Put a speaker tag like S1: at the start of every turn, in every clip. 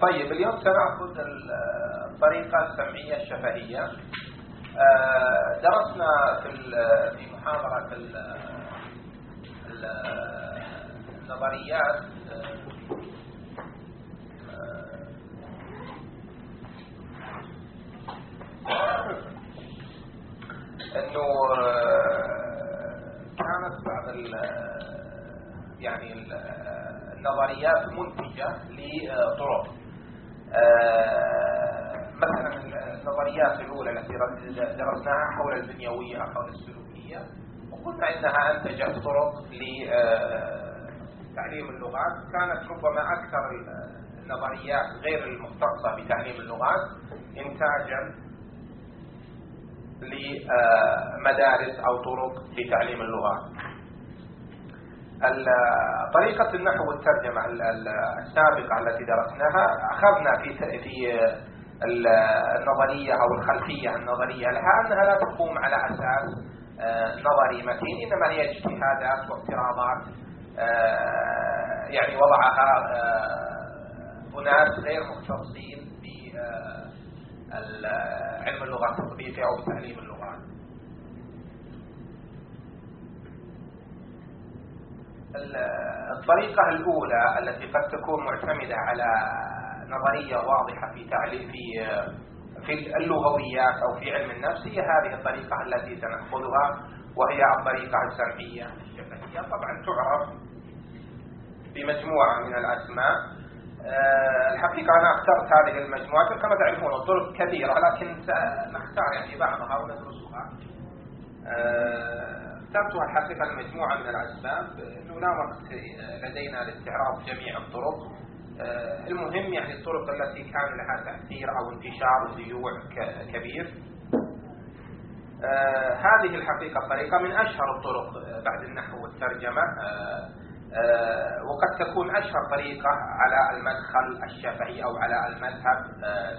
S1: طيب اليوم سنأخذ الطريقة السمعية الشفهية درسنا في في محاضرة النظريات انه كانت بعض يعني النظريات منتجة لطرق. مثلا النظريات الأولى التي درسناها حول البنيوية حول السلوكية وقلنا إنها أنتجت طرق لتعليم اللغات. كانت ربما أكثر النظريات غير المختصة بتعليم اللغات إنتاجا لمدارس أو طرق لتعليم اللغات طريقة النحو والترجمة السابقة التي درسناها أخذنا في في النظرية أو الخلفية النظرية. لها أنها لا تقوم على أساس آه، نظري متين إنما هي اجتهادات وافتراضات آه، يعني وضعها آه، أناس غير مختصين بعلم اللغة التطبيقي أو بتعليم اللغات الطريقة الأولى التي قد تكون معتمدة على نظرية واضحة في تعليم في في اللغويات أو في علم النفس هي هذه الطريقة التي سنأخذها وهي الطريقة السمعية. الشفهية طبعا تعرف بمجموعة من الأسماء. الحقيقة أنا أخترت هذه المجموعة كما تعرفون الطرق كثيرة لكن سنختار يعني بعضها وندرسها آه، اخترتها الحقيقة لمجموعة من الأسباب. أنه لا وقت لدينا لاستعراض جميع الطرق. آه، المهم يعني الطرق التي كان لها تأثير أو انتشار وذيوع كبير. آه، هذه الحقيقة طريقة من أشهر الطرق بعد النحو والترجمة. وقد تكون أشهر طريقة على المدخل الشفهي أو على المذهب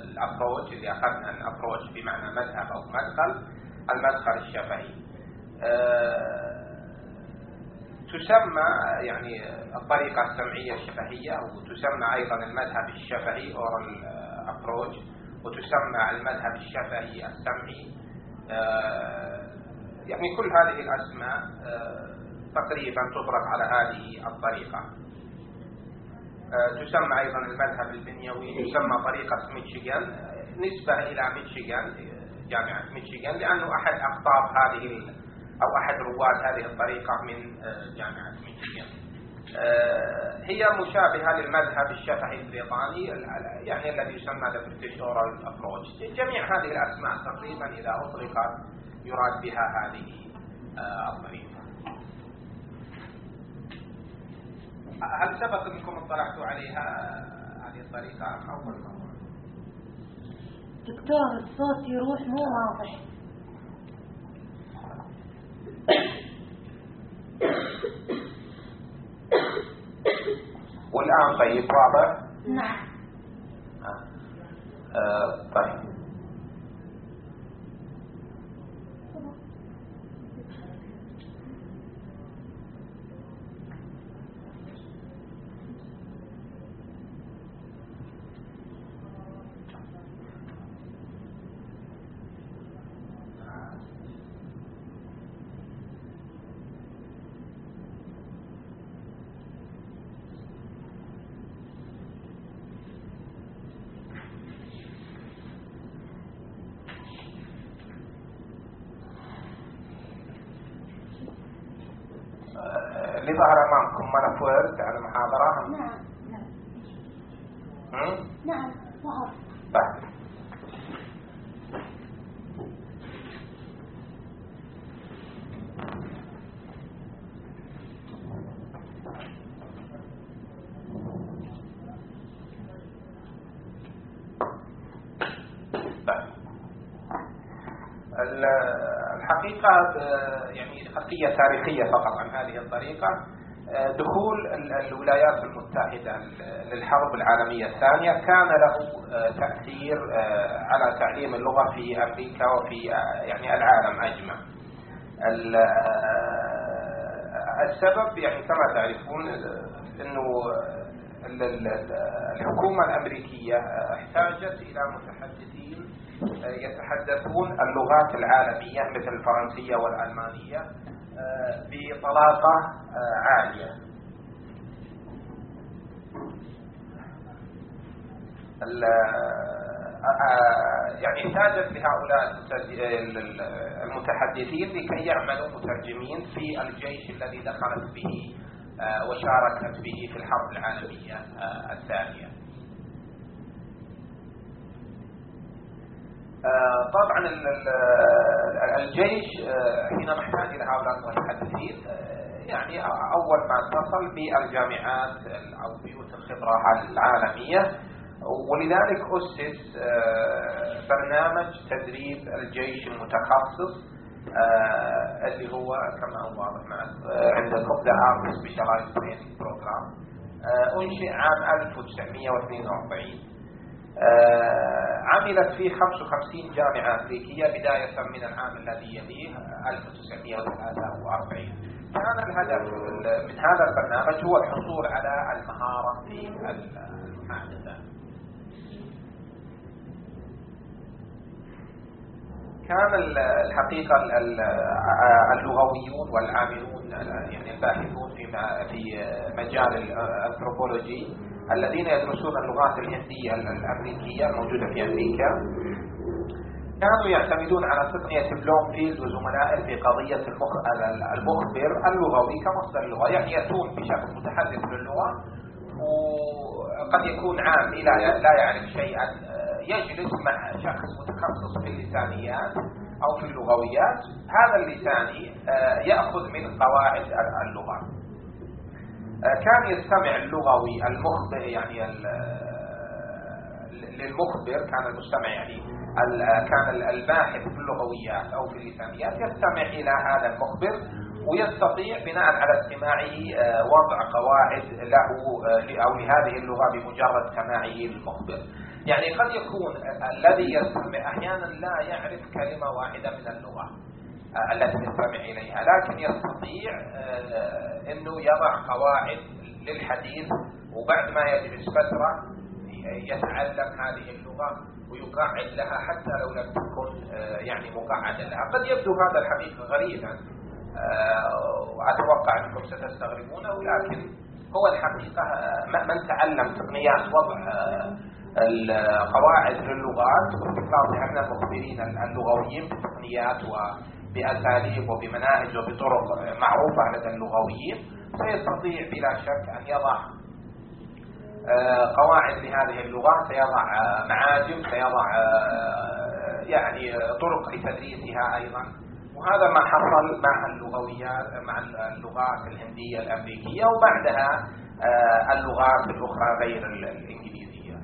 S1: الأبروج اللي أخذنا الأبروج بمعنى مذهب أو مدخل المدخل الشفهي تسمى يعني الطريقة السمعية الشفهية وتسمى أيضا المذهب الشفهي oral approach وتسمى المذهب الشفهي السمعي. يعني كل هذه الأسماء تقريبا تطلق على هذه الطريقة. تسمى أيضا المذهب البنيوي يسمى طريقة ميتشيغان نسبة إلى ميتشيغان جامعة ميتشيغان لأنه أحد أقطاب هذه أو أحد رواد هذه الطريقة من آه، جامعة ميشيغان. آه، هي مشابهة للمذهب الشفهي البريطاني يعني الذي يسمى British Oral Approach. جميع هذه الأسماء تقريبا إذا أطلقت يراد بها هذه آه، الطريقة. هل سبق أنكم اطلعتوا عليها هذه الطريقة أم أول مرة؟
S2: دكتور الصوت يروح مو واضح
S1: والآن طيب واضح؟
S2: نعم
S1: آه. آه طيب اللي ظهر امامكم ملف وورد على المحاضرة
S2: نعم نعم نعم ظهر
S1: طيب الحقيقة يعني خلفية تاريخية فقط عن هذه الطريقة دخول الولايات المتحدة للحرب العالمية الثانية كان له تأثير على تعليم اللغة في أمريكا وفي يعني العالم أجمع. السبب يعني كما تعرفون أنه الحكومة الأمريكية احتاجت إلى متحدثين يتحدثون اللغات العالمية مثل الفرنسية والألمانية بطلاقة عالية. يعني احتاجت لهؤلاء المتحدثين لكي يعملوا مترجمين في الجيش الذي دخلت به وشاركت به في الحرب العالمية الثانية آه، طبعا الجيش آه، حينما احتاج إلى هؤلاء المتحدثين آه، يعني أول ما اتصل بالجامعات أو بيوت الخبرة العالمية ولذلك أسس برنامج تدريب الجيش المتخصص اللي هو كما هو واضح عندكم The Army Specialized Training Program أنشئ عام 1942 آه، عملت فيه 55 جامعة أمريكية بداية من العام الذي يليه 1943 كان الهدف من هذا البرنامج هو الحصول على المهارة في المحادثة كان الحقيقة اللغويون والعاملون يعني الباحثون في في مجال الأنثروبولوجي الذين يدرسون اللغات الهندية الأمريكية الموجودة في أمريكا. كانوا يعتمدون على تقنية بلومفيلد وزملائه في قضية المخ... المخبر اللغوي كمصدر اللغة يعني يأتون بشخص متحدث للغة وقد يكون عامي لا لا يعرف شيئا. يجلس مع شخص متخصص في اللسانيات أو في اللغويات. هذا اللساني آه، يأخذ من قواعد اللغة. آه، كان يستمع اللغوي المخبر يعني للمخبر كان المستمع يعني كان الباحث في اللغويات أو في اللسانيات يستمع إلى هذا المخبر ويستطيع بناء على استماعه آه، وضع قواعد له آه، أو لهذه اللغة بمجرد سماعه للمخبر. يعني قد يكون الذي يستمع أحيانا لا يعرف كلمة واحدة من اللغة التي يستمع إليها، لكن يستطيع إنه يضع قواعد للحديث وبعد ما يجلس فترة يتعلم هذه اللغة ويقعد لها حتى لو لم تكن آه، يعني مقعدا لها قد يبدو هذا الحقيقة غريبا آه، وأتوقع أنكم ستستغربونه ولكن هو الحقيقة آه، من تعلم تقنيات وضع القواعد للغات واستخلاصها من المخبرين اللغويين بتقنيات وبأساليب وبمناهج وبطرق معروفة لدى اللغويين سيستطيع بلا شك أن يضع آه، قواعد لهذه اللغات سيضع آه، معاجم سيضع آه، يعني طرق لتدريسها أيضا. وهذا ما حصل مع اللغويات مع اللغات الهندية الأمريكية وبعدها اللغات الأخرى غير الإنجليزية.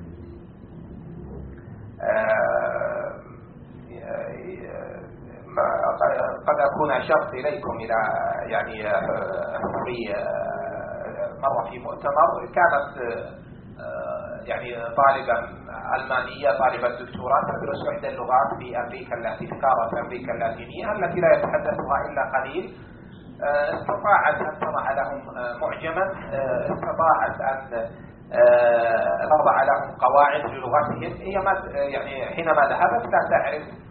S1: قد أكون أشرت إليكم إلى يعني في مرة في مؤتمر كانت يعني طالبة ألمانية طالبة دكتوراه تدرس إحدى اللغات في أمريكا في قارة أمريكا اللاتينية التي لا يتحدثها إلا قليل. استطاعت أن تضع لهم معجما استطاعت أن تضع لهم قواعد للغتهم هي ما يعني حينما ذهبت لا تعرف آه،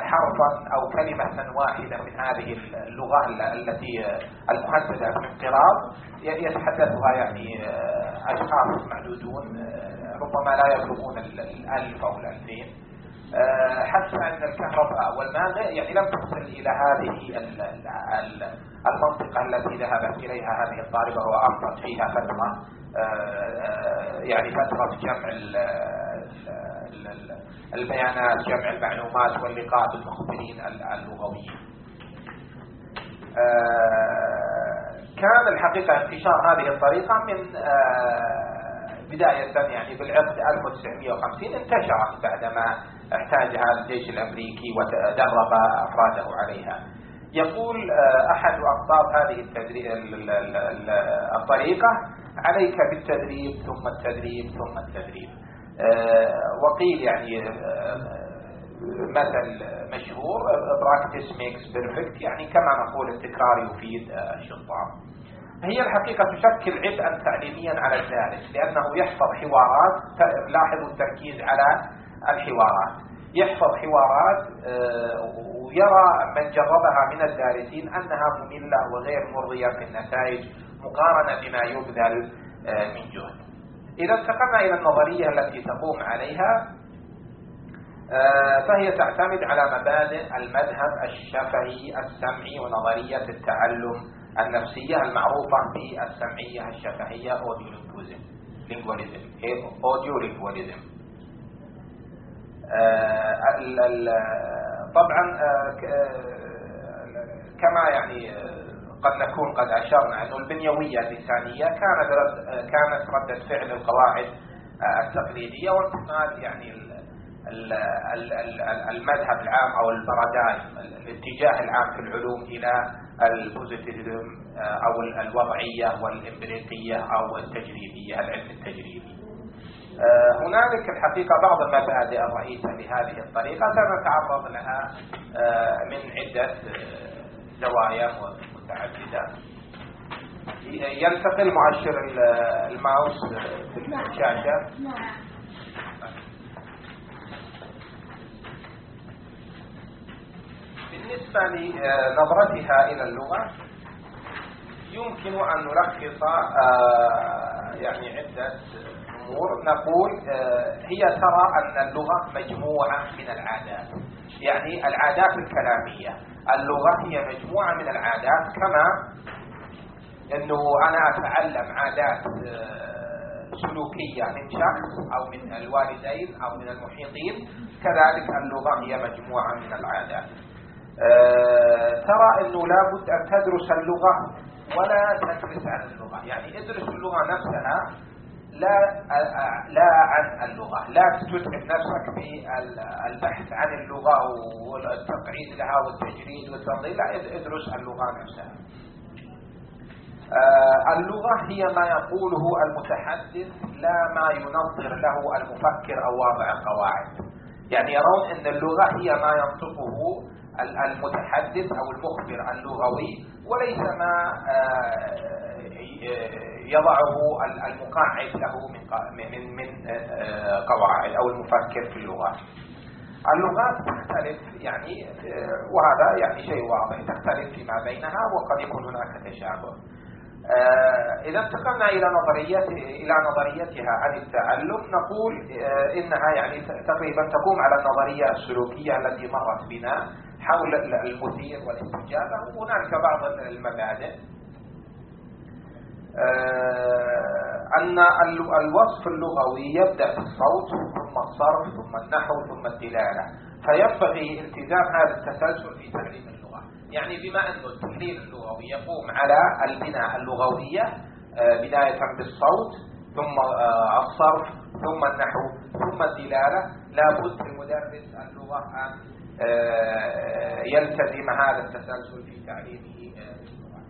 S1: حرفا أو كلمة واحدة من هذه اللغة التي المهددة بالانقراض يتحدثها يعني آه، أشخاص معدودون آه، ربما لا يبلغون الألف أو الألفين. حتى أن الكهرباء والماء يعني لم تصل إلى هذه المنطقة التي ذهبت إليها هذه الطالبة وأمضت فيها فترة يعني فترة جمع البيانات جمع المعلومات واللقاء بالمخبرين اللغويين. آه، كان الحقيقة انتشار هذه الطريقة من آه، بداية يعني بالعقد 1950 انتشرت بعدما احتاجها الجيش الأمريكي ودرب أفراده عليها. يقول آه، أحد أقطاب هذه الطريقة عليك بالتدريب ثم التدريب ثم التدريب. وقيل يعني مثل مشهور practice makes perfect يعني كما نقول التكرار يفيد الشطار هي الحقيقة تشكل عبئا تعليميا على الدارس لأنه يحفظ حوارات لاحظوا التركيز على الحوارات. يحفظ حوارات آه، ويرى من جربها من الدارسين أنها مملة وغير مرضية في النتائج مقارنة بما يبذل آه، من جهد إذا انتقلنا إلى النظرية التي تقوم عليها آه، فهي تعتمد على مبادئ المذهب الشفهي السمعي ونظرية التعلم النفسية المعروفة بالسمعية الشفهية أوديو لينجواليزم أوديو لينجواليزم طبعا آه، كما يعني قد نكون قد أشرنا أن البنيوية اللسانية كانت كانت ردة فعل القواعد التقليدية وانتقال يعني المذهب العام أو البارادايم الاتجاه العام في العلوم إلى البوزيتيفيزم آه، أو الوضعية والإمبريقية أو التجريبية العلم التجريبي. آه، هنالك الحقيقة بعض المبادئ الرئيسة لهذه الطريقة سنتعرض لها آه، من عدة زوايا متعدده. ينتقل مؤشر الماوس في الشاشه. نعم. بالنسبة لنظرتها إلى اللغة يمكن أن نلخص آه، يعني عدة أمور نقول آه، هي ترى أن اللغة مجموعة من العادات يعني العادات الكلامية اللغة هي مجموعة من العادات كما أنه أنا أتعلم عادات آه، سلوكية من شخص أو من الوالدين أو من المحيطين كذلك اللغة هي مجموعة من العادات. آه، ترى أنه لابد أن تدرس اللغة ولا تدرس عن اللغة. يعني ادرس اللغة نفسها لا لا عن اللغة لا تتعب نفسك في البحث عن اللغة والتقعيد لها والتجريد والتنظيم لا ادرس اللغة نفسها. آه، اللغة هي ما يقوله المتحدث لا ما ينظر له المفكر أو واضع القواعد يعني يرون أن اللغة هي ما ينطقه المتحدث أو المخبر اللغوي وليس ما آه، يضعه المقاعد له من من آه، قواعد أو المفكر في اللغات اللغات تختلف يعني آه، وهذا يعني شيء واضح تختلف فيما بينها وقد يكون هناك تشابه. آه، إذا انتقلنا إلى نظرية إلى نظريتها عن التعلم نقول آه، إنها يعني تقريبا تقوم على النظرية السلوكية التي مرت بنا حول المثير والاستجابة وهناك بعض المبادئ. آه، أن الوصف اللغوي يبدأ بالصوت ثم الصرف ثم النحو ثم الدلالة. فينبغي التزام هذا التسلسل في تعليم اللغة. يعني بما أن التحليل اللغوي يقوم على البناء اللغوية آه، بداية بالصوت ثم آه، الصرف ثم النحو ثم الدلالة لابد لمدرس اللغة أن آه، يلتزم هذا التسلسل في تعليمه اللغة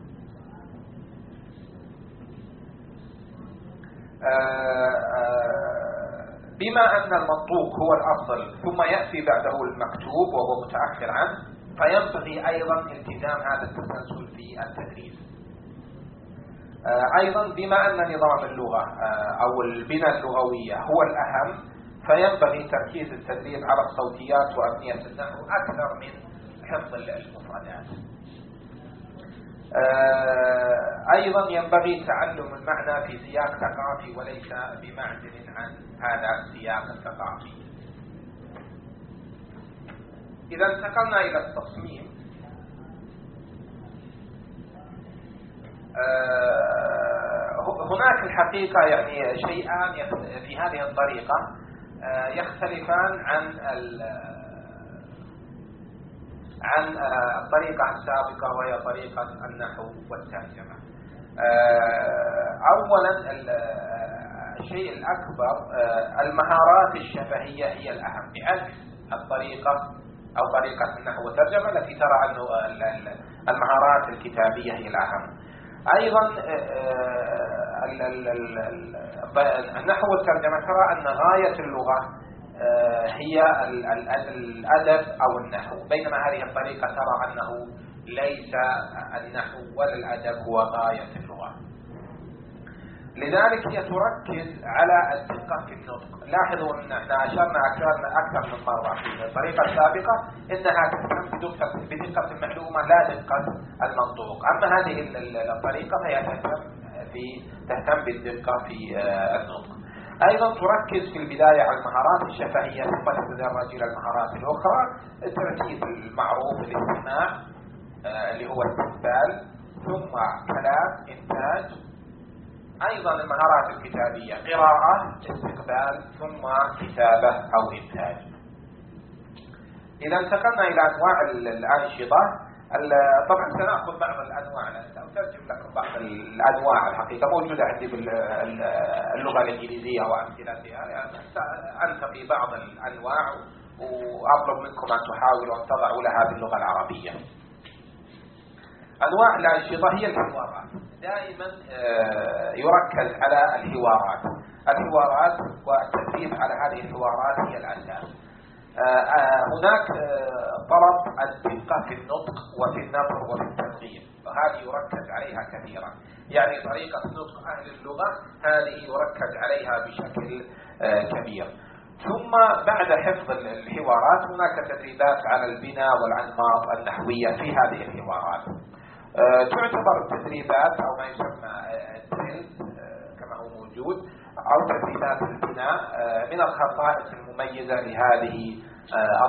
S1: بما أن المنطوق هو الأفضل ثم يأتي بعده المكتوب وهو متأخر عنه فينبغي أيضا التزام هذا التسلسل في التدريس. آه، أيضا بما أن نظام اللغة آه، أو البنى اللغوية هو الأهم فينبغي تركيز التدريس على الصوتيات وأبنية النحو أكثر من حفظ المفردات آه، أيضا ينبغي تعلم المعنى في سياق ثقافي وليس بمعزل عن هذا السياق الثقافي. إذا انتقلنا إلى التصميم. آه، هناك الحقيقة يعني شيئان في هذه الطريقة آه، يختلفان عن عن آه، الطريقة السابقة وهي طريقة النحو والترجمة. أولا الشيء الأكبر المهارات الشفهية هي الأهم بعكس الطريقة أو طريقة النحو والترجمة التي ترى أنه المهارات الكتابية هي الأهم. أيضا النحو والترجمة ترى أن غاية اللغة هي الأدب أو النحو. بينما هذه الطريقة ترى أنه ليس النحو ولا الأدب هو غاية اللغة. لذلك هي تركز على الدقة في النطق. لاحظوا أن إحنا أشرنا أكثر من مرة في الطريقة السابقة أنها تهتم بدقة المعلومة لا دقة المنطوق. أما هذه الطريقة فهي تهتم في تهتم بالدقة في آه، النطق. أيضا تركز في البداية على المهارات الشفهية ثم تتدرج إلى المهارات الأخرى الترتيب المعروف الاستماع آه، اللي هو استقبال ثم كلام إنتاج. أيضا المهارات الكتابية قراءة استقبال ثم كتابة أو إنتاج. إذا انتقلنا إلى أنواع الأنشطة. طبعا سنأخذ بعض الأنواع سأترجم لكم بعض الأنواع الحقيقة موجودة عندي باللغة الإنجليزية وأمثلتها يعني أنتقي بعض الأنواع وأطلب منكم أن تحاولوا أن تضعوا لها باللغة العربية. أنواع الأنشطة هي الحوارات. دائما آه، يركز على الحوارات. الحوارات والتركيز على هذه الحوارات هي الأساس. آه، هناك طلب الدقة في النطق وفي النظر وفي التنظيم وهذه يركز عليها كثيرا. يعني طريقة نطق أهل اللغة هذه يركز عليها بشكل كبير. ثم بعد حفظ الحوارات هناك تدريبات على البناء والأنماط النحوية في هذه الحوارات. آه، تعتبر التدريبات أو ما يسمى الدريل آه، آه، كما هو موجود. أو تدريبات البناء من الخصائص المميزة لهذه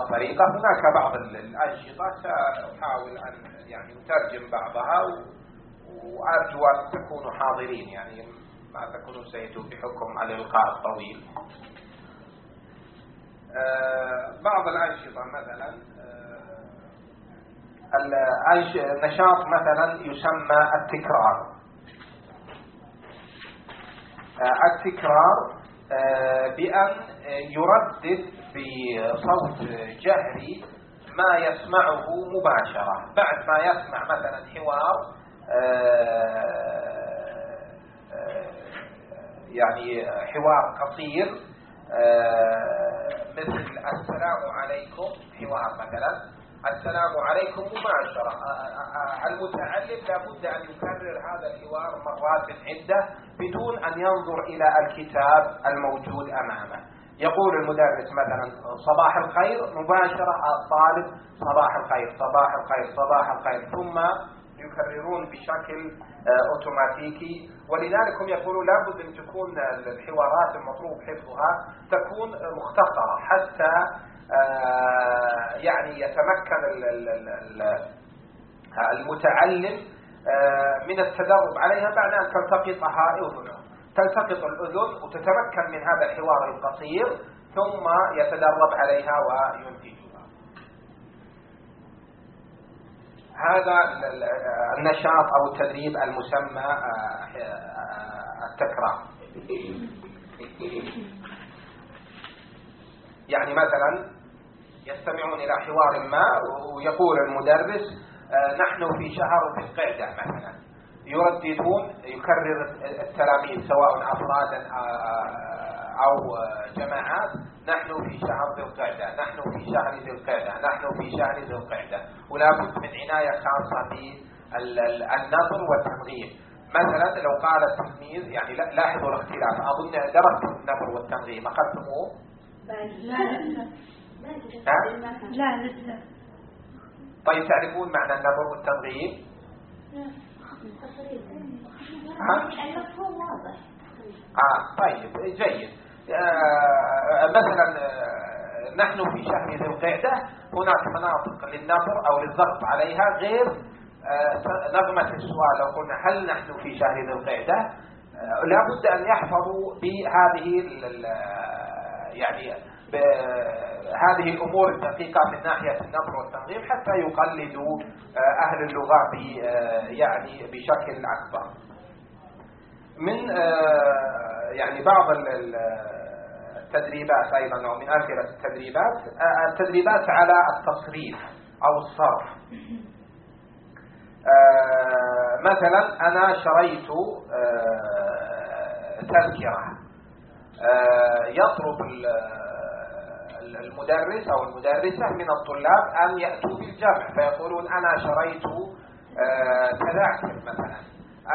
S1: الطريقة. هناك بعض الأنشطة سأحاول أن يعني أترجم بعضها وأرجو أن تكونوا حاضرين يعني ما تكونوا سيتوا بحكم الإلقاء الطويل. بعض الأنشطة مثلا النشاط مثلا يسمى التكرار. آه، التكرار آه، بأن يردد بصوت جهري ما يسمعه مباشرة. بعد ما يسمع مثلا حوار آه، يعني حوار قصير مثل السلام عليكم حوار مثلا. السلام عليكم. مباشرة المتعلم لابد أن يكرر هذا الحوار مرات عدة بدون أن ينظر إلى الكتاب الموجود أمامه. يقول المدرس مثلا صباح الخير. مباشرة الطالب صباح الخير صباح الخير صباح الخير. ثم يكررون بشكل أوتوماتيكي. ولذلك هم يقولون لابد أن تكون الحوارات المطلوب حفظها تكون مختصرة حتى آه، يعني يتمكن المتعلم آه، من التدرب عليها بعد أن تلتقطها أذنه تلتقط الأذن وتتمكن من هذا الحوار القصير ثم يتدرب عليها وينتجها. هذا النشاط أو التدريب المسمى آه، التكرار. يعني مثلا يستمعون إلى حوار ما ويقول المدرس آه، نحن في شهر ذي القعدة مثلا. يرددون يكرر التلاميذ سواء أفرادا آه، آه، أو جماعات نحن في شهر ذي القعدة نحن في شهر ذي القعدة نحن في شهر ذي القعدة. ولا بد من عناية خاصة بالنظر والتنغيم مثلا لو قال التلميذ يعني لاحظوا الاختلاف أظن درستم النظر والتنغيم أخذتموه؟
S2: لا لسه
S1: طيب تعرفون معنى النظر والتنظيم؟
S2: المفهوم واضح
S1: آه طيب جيد. آه مثلا آه نحن في شهر ذي القعدة هناك مناطق للنظر أو للضغط عليها غير آه نظمة السؤال. لو قلنا هل نحن في شهر ذي القعدة؟ آه لابد أن يحفظوا بهذه يعني هذه الأمور الدقيقة من ناحية النظر والتنظيم حتى يقلدوا آه، أهل اللغة آه، يعني بشكل أكبر. من آه، يعني بعض التدريبات أيضا أو من أمثلة التدريبات التدريبات على التصريف أو الصرف. مثلا أنا شريت تذكرة. يطلب المدرس أو المدرسة من الطلاب أن يأتوا بالجمع فيقولون أنا شريت تذاكر مثلا.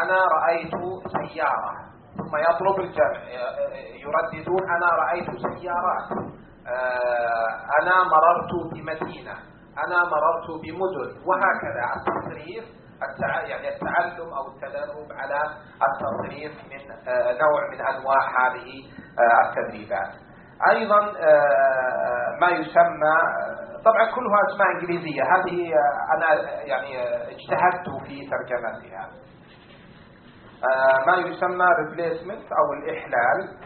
S1: أنا رأيت سيارة. ثم يطلب الجمع يرددون أنا رأيت سيارات أنا مررت بمدينة. أنا مررت بمدن. وهكذا. التصريف التع... يعني التعلم أو التدرب على التصريف من نوع من أنواع هذه التدريبات. أيضا ما يسمى طبعا كلها أسماء إنجليزية. هذه أنا يعني اجتهدت في ترجمتها. ما يسمى replacement أو الإحلال.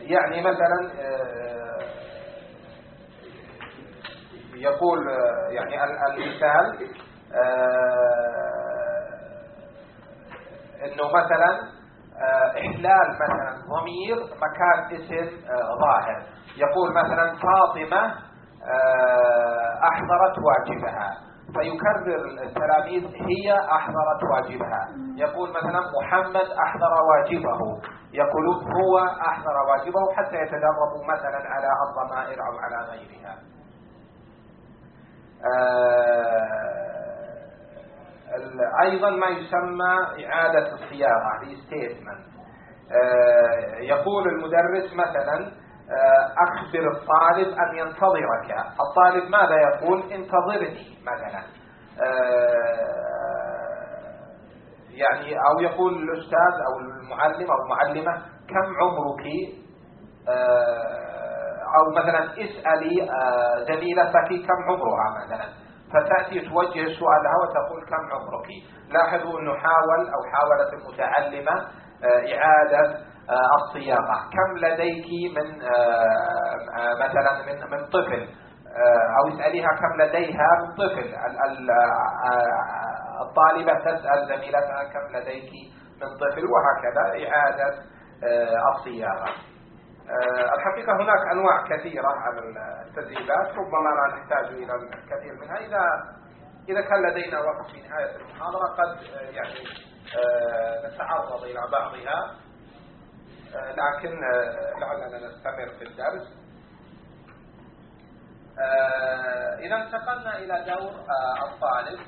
S1: يعني مثلا يقول يعني المثال إنه مثلا إحلال مثلا ضمير مكان اسم ظاهر. يقول مثلا فاطمة أحضرت واجبها. فيكرر التلاميذ هي أحضرت واجبها. يقول مثلا محمد أحضر واجبه. يقولون هو أحضر واجبه حتى يتدربوا مثلا على الضمائر أو على غيرها. أيضا ما يسمى إعادة الصياغة restatement يقول المدرس مثلا أخبر الطالب أن ينتظرك. الطالب ماذا يقول؟ انتظرني مثلا. يعني أو يقول الأستاذ أو المعلم أو المعلمة كم عمرك؟ أو مثلا اسألي زميلتك كم عمرها مثلا. فتأتي توجه السؤال لها وتقول كم عمرك. لاحظوا أنه حاول أو حاولت المتعلمة إعادة الصياغة. كم لديك من مثلا من من طفل؟ أو اسأليها كم لديها من طفل. الطالبة تسأل زميلتها كم لديك من طفل وهكذا إعادة الصياغة. الحقيقة هناك أنواع كثيرة على التدريبات ربما لا نحتاج إلى الكثير منها. إذا إذا كان لدينا وقت في نهاية المحاضرة قد يعني نتعرض إلى بعضها. لكن لعلنا نستمر في الدرس. إذا انتقلنا إلى دور الطالب.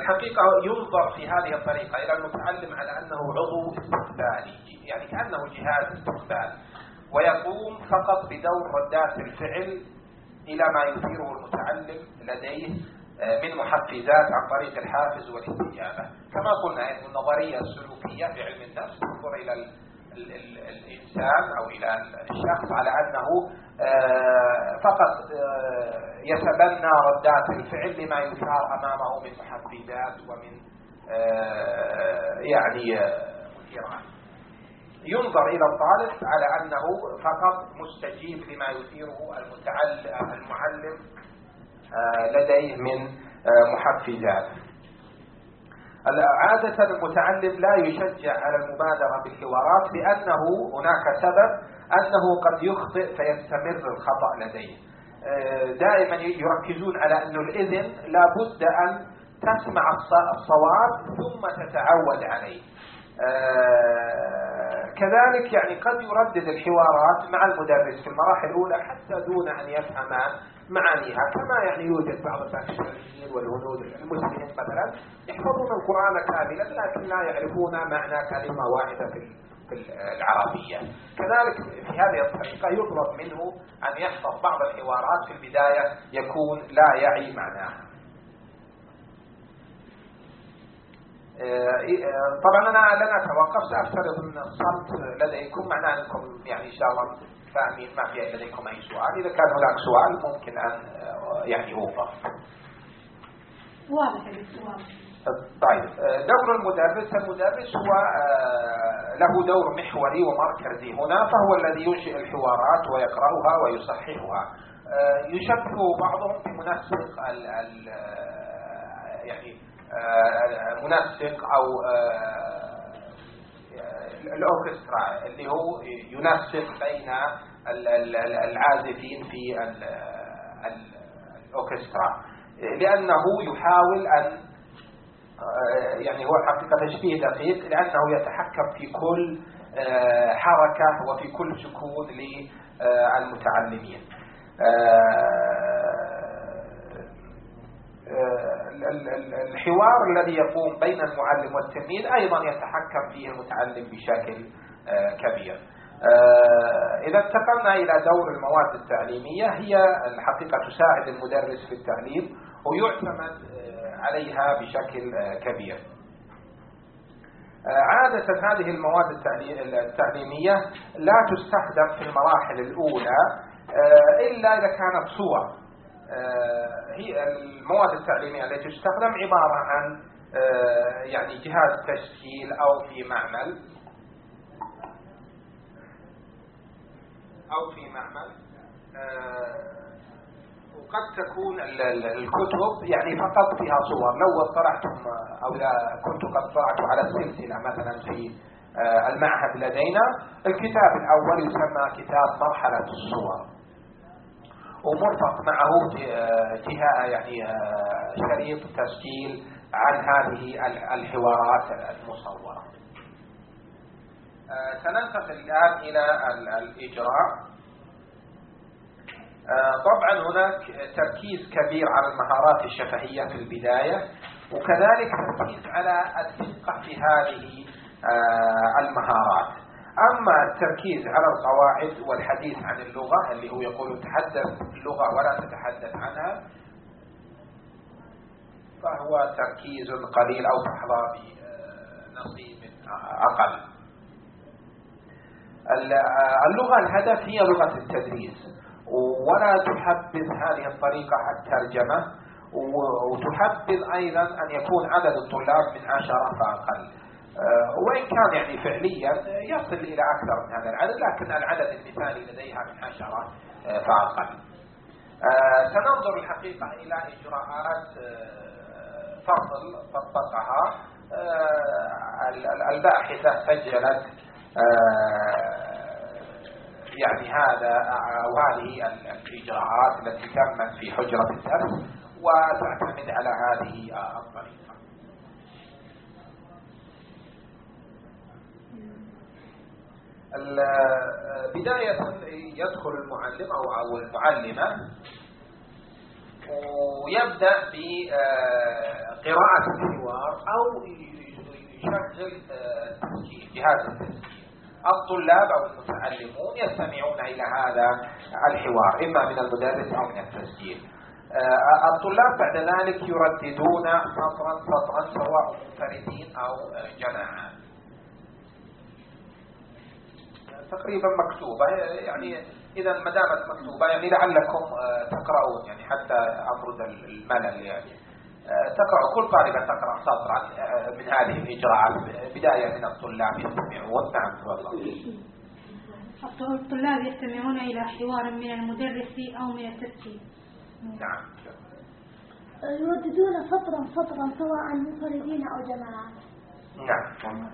S1: الحقيقة ينظر في هذه الطريقة إلى المتعلم على أنه عضو استقبالي يعني كأنه جهاز استقبال ويقوم فقط بدور ردات الفعل إلى ما يثيره المتعلم لديه من محفزات عن طريق الحافز والاستجابة. كما قلنا النظرية السلوكية في علم النفس تنظر إلى الإنسان أو إلى الشخص على أنه فقط يتبنى ردات الفعل لما يثار أمامه من محفزات ومن يعني مثيرات ينظر إلى الطالب على أنه فقط مستجيب لما يثيره المتعلم المعلم لديه من محفزات. عادة المتعلم لا يشجع على المبادرة بالحوارات لأنه هناك سبب أنه قد يخطئ فيستمر الخطأ لديه. دائما يركزون على أن الإذن لابد أن تسمع الصواب ثم تتعود عليه. كذلك يعني قد يردد الحوارات مع المدرس في المراحل الأولى حتى دون أن يفهم معانيها كما يعني يوجد بعض الباكستانيين والهنود المسلمين مثلا يحفظون القرآن كاملا لكن لا يعرفون معنى كلمة واحدة في العربية. كذلك في هذه الطريقة يطلب منه أن يحفظ بعض الحوارات في البداية يكون لا يعي معناها. طبعا أنا لن أتوقف سأفترض أن الصمت لديكم معناه أنكم يعني إن شاء الله فاهمين ما في لديكم أي سؤال إذا كان هناك سؤال ممكن أن يعني أوضح
S2: واضح السؤال
S1: طيب دور المدرس. المدرس هو له دور محوري ومركزي. هنا فهو الذي ينشئ الحوارات ويقرأها ويصححها. يشبه بعضهم بمنسق ال ال يعني منسق أو الأوركسترا اللي هو ينسق بين العازفين في الأوركسترا. لأنه يحاول أن آه، يعني هو حقيقة تشبيه دقيق لأنه يتحكم في كل آه، حركة وفي كل سكون للمتعلمين. الحوار الذي يقوم بين المعلم والتلميذ أيضا يتحكم فيه المتعلم بشكل كبير. آه، إذا انتقلنا إلى دور المواد التعليمية هي الحقيقة تساعد المدرس في التعليم ويعتمد آه، عليها بشكل آه، كبير. عادة هذه المواد التعليمية لا تستخدم في المراحل الأولى إلا إذا كانت صور. هي المواد التعليمية التي تستخدم عبارة عن يعني جهاز تسجيل أو في معمل. أو في معمل. آه، وقد تكون الكتب يعني فقط فيها صور. لو اطلعتم أو إذا كنت قد اطلعت على السلسلة مثلا في آه، المعهد لدينا الكتاب الأول يسمى كتاب مرحلة الصور. ومرفق معه يعني آه، شريط تسجيل عن هذه الحوارات المصورة. آه، سننتقل الآن إلى الإجراء. آه، طبعا هناك تركيز كبير على المهارات الشفهية في البداية وكذلك تركيز على الدقة في هذه المهارات. أما التركيز على القواعد والحديث عن اللغة اللي هو يقول تحدث اللغة ولا تتحدث عنها فهو تركيز قليل أو تحظى بنصيب أقل. اللغة الهدف هي لغة التدريس ولا تحبذ هذه الطريقة الترجمة وتحبذ أيضا أن يكون عدد الطلاب من عشرة فأقل. آه، وإن كان يعني فعليا يصل إلى أكثر من هذا العدد لكن العدد المثالي لديها من عشرة آه، فأقل. آه، سننظر الحقيقة إلى إجراءات فصل طبقها. الباحثة سجلت يعني هذا أو هذه الإجراءات التي تمت في حجرة الدرس وتعتمد على هذه الطريقة. بداية يدخل المعلم أو المعلمة ويبدأ بقراءة الحوار أو يشغل تسجيل جهاز التسجيل. الطلاب أو المتعلمون يستمعون إلى هذا الحوار إما من المدرس أو من التسجيل. آه، الطلاب بعد ذلك يرددون سطرا سطرا سواء منفردين أو جماعات تقريبا مكتوبة. يعني إذا ما دامت مكتوبة يعني لعلكم آه، تقرؤون يعني حتى أمرد الملل يعني. تقرأ كل طالبة تقرأ سطرا آه، من هذه الإجراءات. بداية من الطلاب يستمعون. نعم تفضل.
S2: الطلاب يستمعون إلى حوار من المدرس أو من التسجيل.
S1: نعم.
S2: يرددون سطرا سطرا سواء منفردين أو جماعات.
S1: نعم.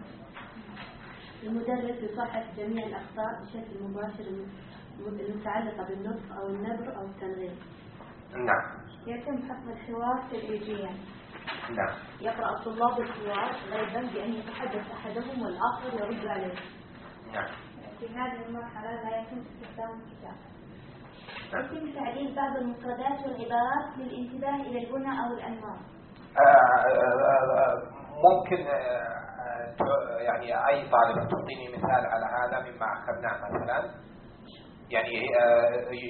S2: المدرس يصحح جميع الأخطاء بشكل مباشر المتعلقة بالنطق أو النبر أو التنغيم
S1: نعم.
S2: يتم حفظ الحوار تدريجيا
S1: نعم.
S2: يقرأ الطلاب الحوار غالبا بأن يتحدث أحدهم والآخر يرد عليه.
S1: نعم.
S2: في هذه المرحلة لا يتم استخدام الكتاب. نعم. يتم تعديل بعض المفردات والعبارات للانتباه إلى البنى أو الأنماط.
S1: آه، آه، آه، ممكن يعني أي طالب تعطيني مثال على هذا مما أخذناه مثلا. يعني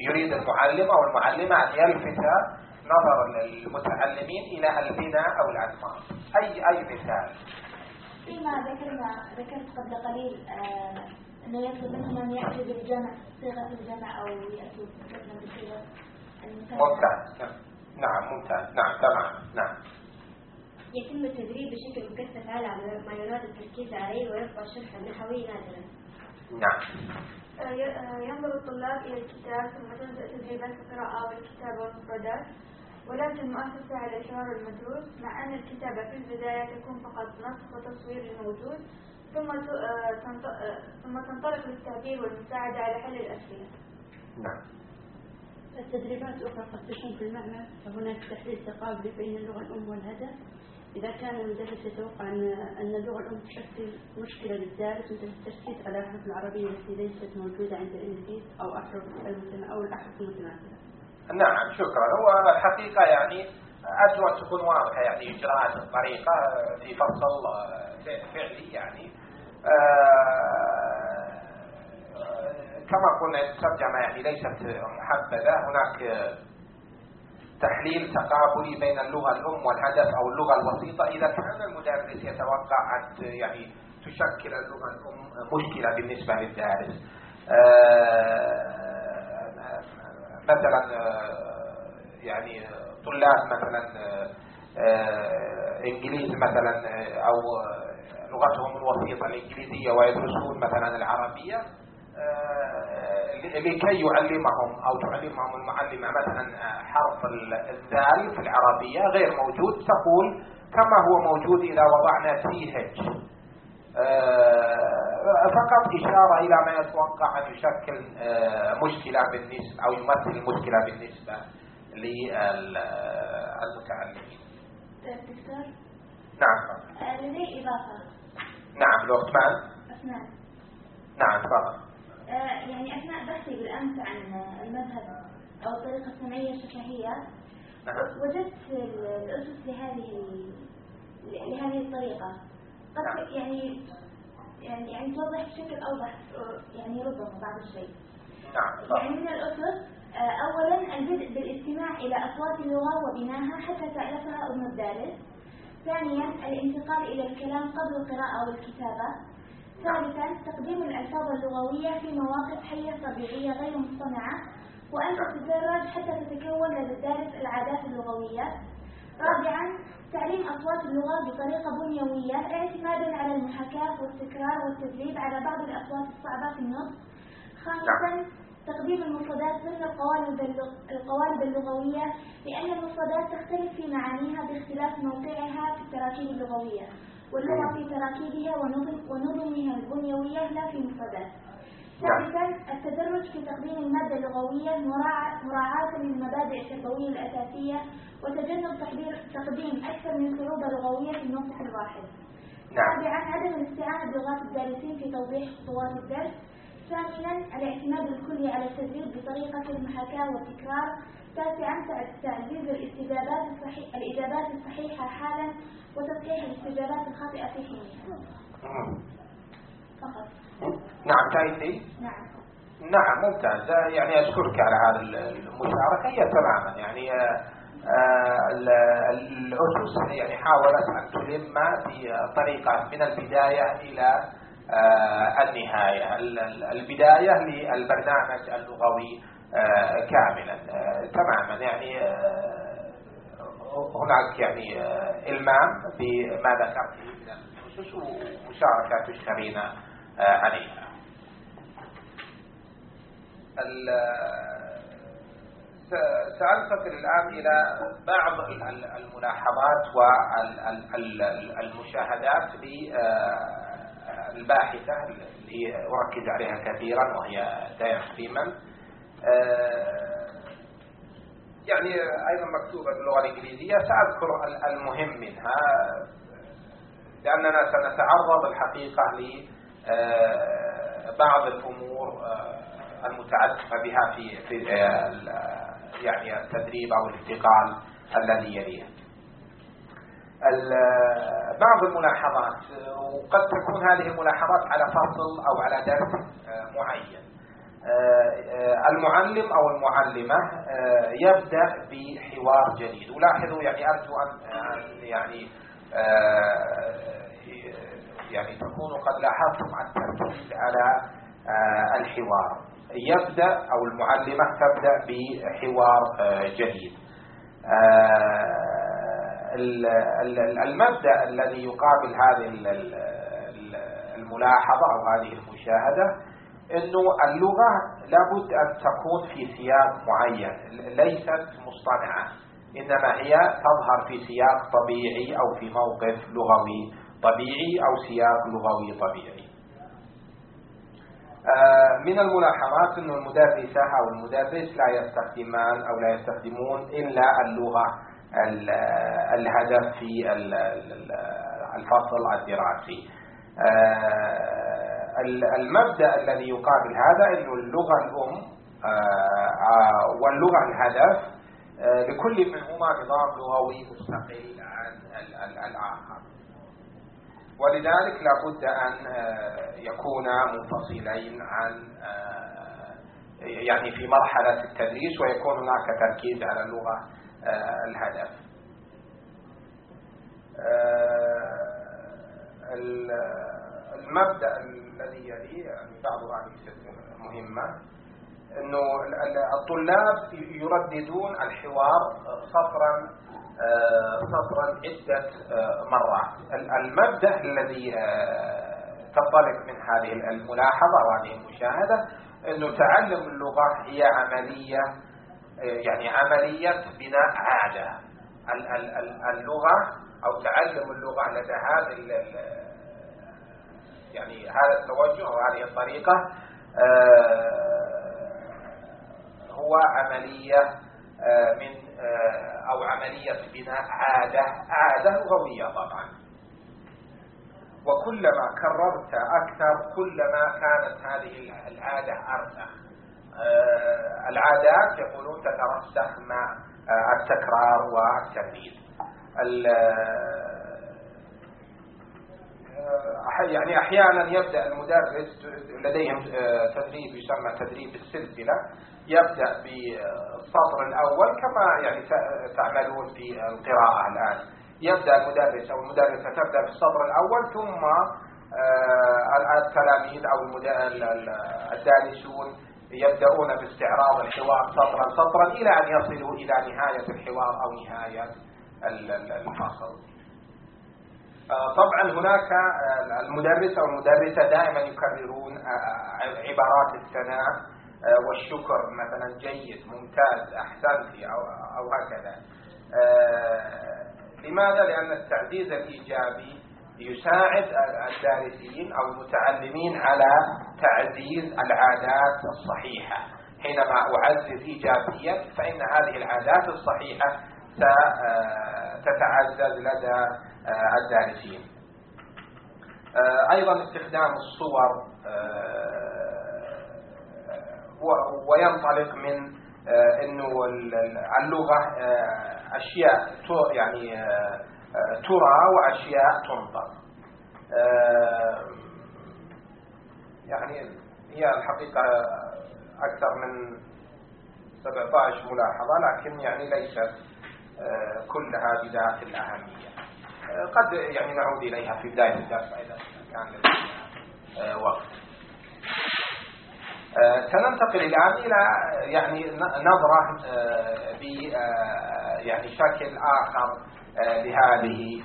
S1: يريد المعلم أو المعلمة أن يلفت نظر المتعلمين إلى البناء أو الأنماط أي أي مثال؟
S2: فيما ذكرنا ذكرت قبل قليل آه أنه يطلب منهم أن يأتوا بالجمع صيغة الجمع أو يأتوا مثلا بصيغة
S1: ممتاز. نعم ممتاز. نعم تمام. نعم.
S2: يتم التدريب بشكل مكثف على ما يراد التركيز عليه ويبقى الشرح النحوي نادرا
S1: نعم
S2: آه، آه، ينظر الطلاب إلى الكتاب ثم تبدأ تدريبات القراءة والكتابة والمفردات ولكن مؤسسة على الحوار المدروس مع أن الكتابة في البداية تكون فقط نسخ وتصوير الموجود ثم آه، ثم تنطلق للتعبير والمساعدة على حل الأسئلة.
S1: نعم.
S3: التدريبات أخرى قد تكون في المعنى فهناك تحليل تقابلي بين اللغة الأم والهدف إذا كان المدرس يتوقع أن أن اللغة الأم تشكل مشكلة للدارس مثل التركيز على الأحرف العربية التي ليست موجودة عند الإنجليز أو أحرف أو الأحرف المتماثلة.
S1: نعم شكرا. هو الحقيقة يعني أرجو أن تكون واضحة يعني إجراءات الطريقة في فصل فعلي يعني. آه، كما قلنا الترجمة يعني ليست محددة. هناك تحليل تقابلي بين اللغة الأم والهدف أو اللغة الوسيطة. إذا كان المدرس يتوقع أن يعني تشكل اللغة الأم مشكلة بالنسبة للدارس. آه، مثلا آه، يعني طلاب مثلا إنجليز مثلا أو لغتهم الوسيطة الإنجليزية ويدرسون مثلا العربية. لكي يعلمهم أو تعلمهم المعلمة مثلا حرف الذال في العربية غير موجود تقول كما هو موجود إذا وضعنا th فقط إشارة إلى ما يتوقع أن يشكل مشكلة بالنسبة أو يمثل مشكلة بالنسبة للمتعلمين.
S2: دكتور.
S1: نعم.
S2: لدي إضافة.
S1: نعم الأخت معا
S2: أثناء.
S1: نعم تفضل.
S2: آه، يعني أثناء بحثي بالأمس عن المذهب أو الطريقة السمعية الشفهية
S1: نعم.
S2: وجدت الأسس لهذه لهذه الطريقة. قد
S1: نعم.
S2: يعني يعني يعني توضح بشكل أوضح يعني ربما بعض الشيء.
S1: نعم
S2: يعني من الأسس آه، أولا البدء بالاستماع إلى أصوات اللغة وبناها حتى تعرفها أم الدارس. ثانيا الانتقال إلى الكلام قبل القراءة والكتابة. ثالثا تقديم الألفاظ اللغوية في مواقف حية طبيعية غير مصطنعة وأن تتدرج حتى تتكون لدى الدارس العادات اللغوية. رابعا تعليم أصوات اللغة بطريقة بنيوية اعتمادا على المحاكاة والتكرار والتدريب على بعض الأصوات الصعبة في النطق. خامسا تقديم المفردات ضمن القوالب القوالب اللغوية لأن المفردات تختلف في معانيها باختلاف موقعها في التراكيب اللغوية. واللغة في تراكيبها ونظمها البنيوية لا في مفردات ثالثا التدرج في تقديم المادة اللغوية مراعاة للمبادئ التربوية الأساسية وتجنب تقديم أكثر من صعوبة لغوية في النصف الواحد
S1: نعم.
S2: رابعا عدم الاستعانة بلغات الدارسين في توضيح خطوات الدرس ثامنا الاعتماد الكلي على التدريب بطريقة المحاكاة والتكرار تاسعا تعزيز الاستجابات الصحيح الإجابات الصحيحة حالا وتصحيح الاستجابات الخاطئة في حينها. فقط.
S1: نعم تايتي
S2: نعم.
S1: نعم ممتاز. يعني أشكرك على هذه المشاركة. هي تماما. يعني آه، الأسس يعني حاولت أن تلم بطريقة من البداية إلى آه، النهاية البداية للبرنامج اللغوي آه، كاملا. تماما. يعني هناك يعني إلمام بما ذكرت من الأسس ومشاركة تشكرين عليها. سأنتقل الآن إلى بعض الملاحظات والمشاهدات للباحثة اللي أركز عليها كثيرا وهي دايم فريمان يعني أيضا مكتوبة باللغة الإنجليزية. سأذكر المهم منها لأننا سنتعرض الحقيقة لبعض الأمور المتعلقة بها في في يعني التدريب أو الانتقال الذي يليه بعض الملاحظات وقد تكون هذه الملاحظات على فصل أو على درس معين. المعلم أو المعلمة يبدأ بحوار جديد. ولاحظوا يعني أرجو أن يعني يعني تكونوا قد لاحظتم التركيز على الحوار. يبدأ أو المعلمة تبدأ بحوار آه، جديد. آه، المبدأ الذي يقابل هذه الملاحظة أو هذه المشاهدة أنه اللغة لابد أن تكون في سياق معين ليست مصطنعة إنما هي تظهر في سياق طبيعي أو في موقف لغوي طبيعي أو سياق لغوي طبيعي. من الملاحظات أن المدرسة أو المدرس لا يستخدمان أو لا يستخدمون إلا اللغة الهدف في الفصل الدراسي. المبدأ الذي يقابل هذا أن اللغة الأم واللغة الهدف لكل منهما نظام لغوي مستقل عن الآخر. ولذلك لابد أن يكونا منفصلين عن يعني في مرحلة التدريس ويكون هناك تركيز على اللغة. الهدف المبدأ الذي يليه يعني بعضها ليست مهمة إنه الطلاب يرددون الحوار سطرا سطرا عدة مرات. المبدأ الذي تنطلق من هذه الملاحظة وهذه المشاهدة إنه تعلم اللغة هي عملية يعني عملية بناء عادة. اللغة أو تعلم اللغة لدى هذا يعني هذا التوجه وهذه الطريقة هو عملية آه، من آه، أو عملية بناء عادة. عادة لغوية طبعا. وكلما كررت أكثر كلما كانت هذه العادة أرسخ آه، العادات يقولون تترسخ مع التكرار والترديد يعني أحيانا يبدأ المدرس لديهم تدريب يسمى تدريب السلسلة. يبدأ بالسطر الأول كما يعني تعملون في القراءة الآن. يبدأ المدرس أو المدرسة تبدأ بالسطر الأول ثم آه، التلاميذ أو الدارسون يبدأون باستعراض الحوار سطرا سطرا إلى أن يصلوا إلى نهاية الحوار أو نهاية الفصل آه، طبعا هناك آه، المدرس أو المدرسة دائما يكررون عبارات الثناء آه، والشكر مثلا جيد ممتاز أحسنتي أو, أو هكذا آه، لماذا؟ لأن التعزيز الإيجابي يساعد الدارسين أو المتعلمين على تعزيز العادات الصحيحة. حينما أعزز إيجابيا فإن هذه العادات الصحيحة ستتعزز لدى الدارسين. أيضا استخدام الصور وينطلق من آه، إنه اللغة آه، أشياء يعني آه، ترى وأشياء تنطق يعني هي الحقيقة أكثر من 17 ملاحظة لكن يعني ليست كلها بذات الأهمية. قد يعني نعود إليها في بداية الدرس اذا كان وقت. آه، سننتقل الآن إلى يعني نظرة آه، ب آه، يعني شكل آخر لهذه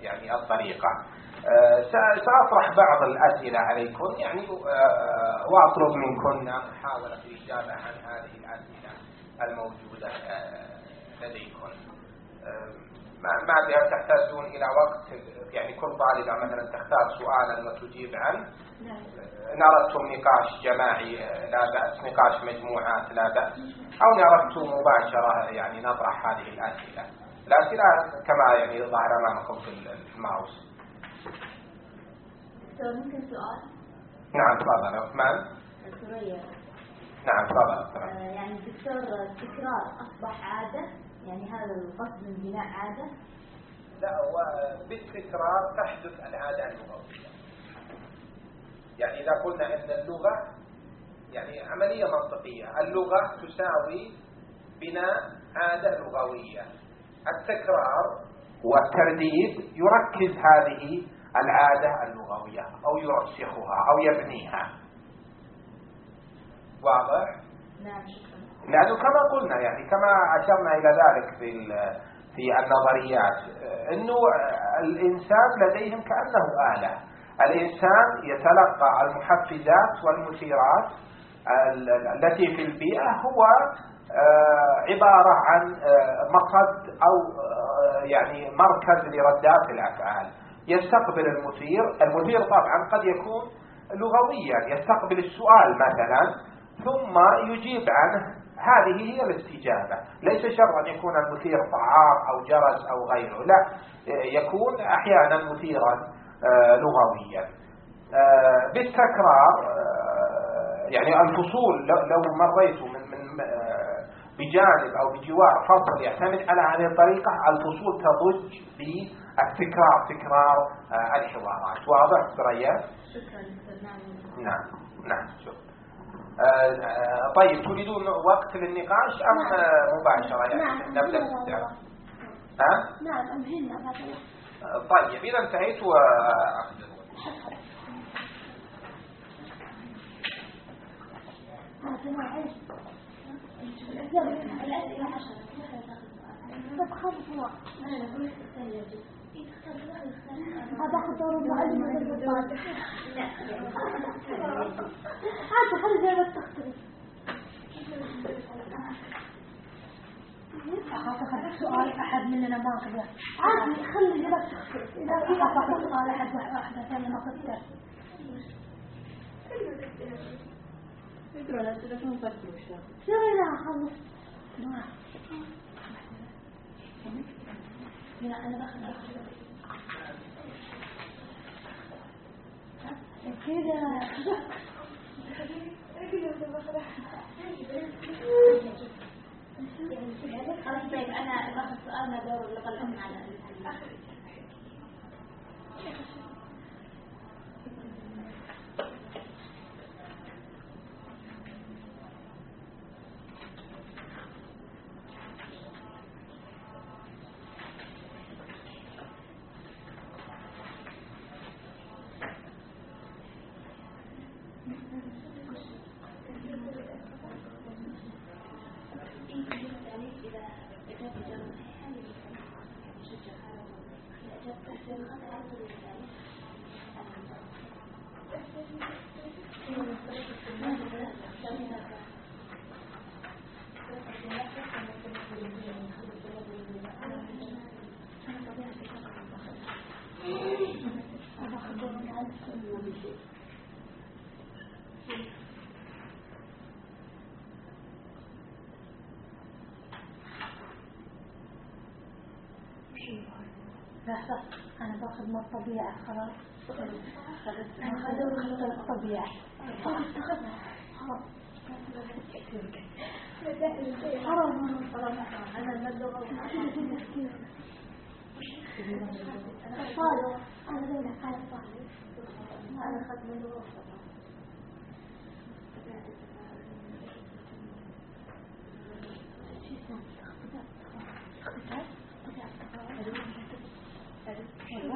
S1: يعني الطريقة. سأطرح بعض الأسئلة عليكم. يعني وأطلب منكم محاولة الإجابة عن هذه الأسئلة الموجودة لديكم. ما بها تحتاجون إلى وقت يعني كل طالبة مثلا تختار سؤالا وتجيب عنه إن أردتم نقاش جماعي لا بأس نقاش مجموعات لا بأس أو إن أردتم مباشرة يعني نطرح هذه الأسئلة. الأسئلة كما يعني ظهر أمامكم في الماوس.
S2: ممكن سؤال؟
S1: نعم تفضل عثمان.
S2: الثريا
S1: نعم تفضل
S2: آه، يعني دكتور التكرار أصبح عادة؟ يعني هذا القصد من بناء عادة؟
S1: لا هو بالتكرار تحدث العادة اللغوية يعني إذا قلنا أن اللغة يعني عملية منطقية. اللغة تساوي بناء عادة لغوية. التكرار والترديد يركز هذه العادة اللغوية أو يرسخها أو يبنيها. واضح؟
S2: نعم شكرا.
S1: لأنه كما قلنا يعني كما أشرنا إلى ذلك في في النظريات أنه الإنسان لديهم كأنه آلة. الإنسان يتلقى المحفزات والمثيرات التي في البيئة هو آه، عبارة عن آه، مقد أو آه، يعني مركز لردات الأفعال. يستقبل المثير المثير طبعا قد يكون لغويا يستقبل السؤال مثلا ثم يجيب عنه هذه هي الاستجابة. ليس شرط أن يكون المثير طعام أو جرس أو غيره. لا يكون أحيانا مثيرا آه، لغويا. آه، بالتكرار آه، يعني الفصول لو مريت من من بجانب أو بجوار فصل يعتمد على هذه الطريقة الفصول تضج بالتكرار تكرار الحوارات. واضح ثريا؟
S3: شكرا
S1: نعم. نعم شكرا. آه، طيب تريدون وقت للنقاش أم نعم. مباشرة يعني
S4: نعم.
S1: نبدأ
S4: بالسؤال
S1: ها؟
S4: نعم أمهلنا
S1: طيب إذا انتهيت
S4: عشرة طب خلصوا هذا حضور المعلم عاد خلي زي ما تختلف أخاف سؤال أحد مننا ما قدر عادي خلي ما تختلف إذا في أخاف سؤال أحد واحدة ثانية ما قدر
S3: اقرأ الأسئلة ثم فكروا شوي.
S4: لا خلص لا أنا بخلص كده.
S2: خلاص طيب أنا باخذ سؤال ما دور اللغة الام على
S4: من الطبيعة خلاص خذوا من الطبيعة حرام. حرام. أنا المدة صالح أنا زي حالة صالح أنا أخذت من الوسط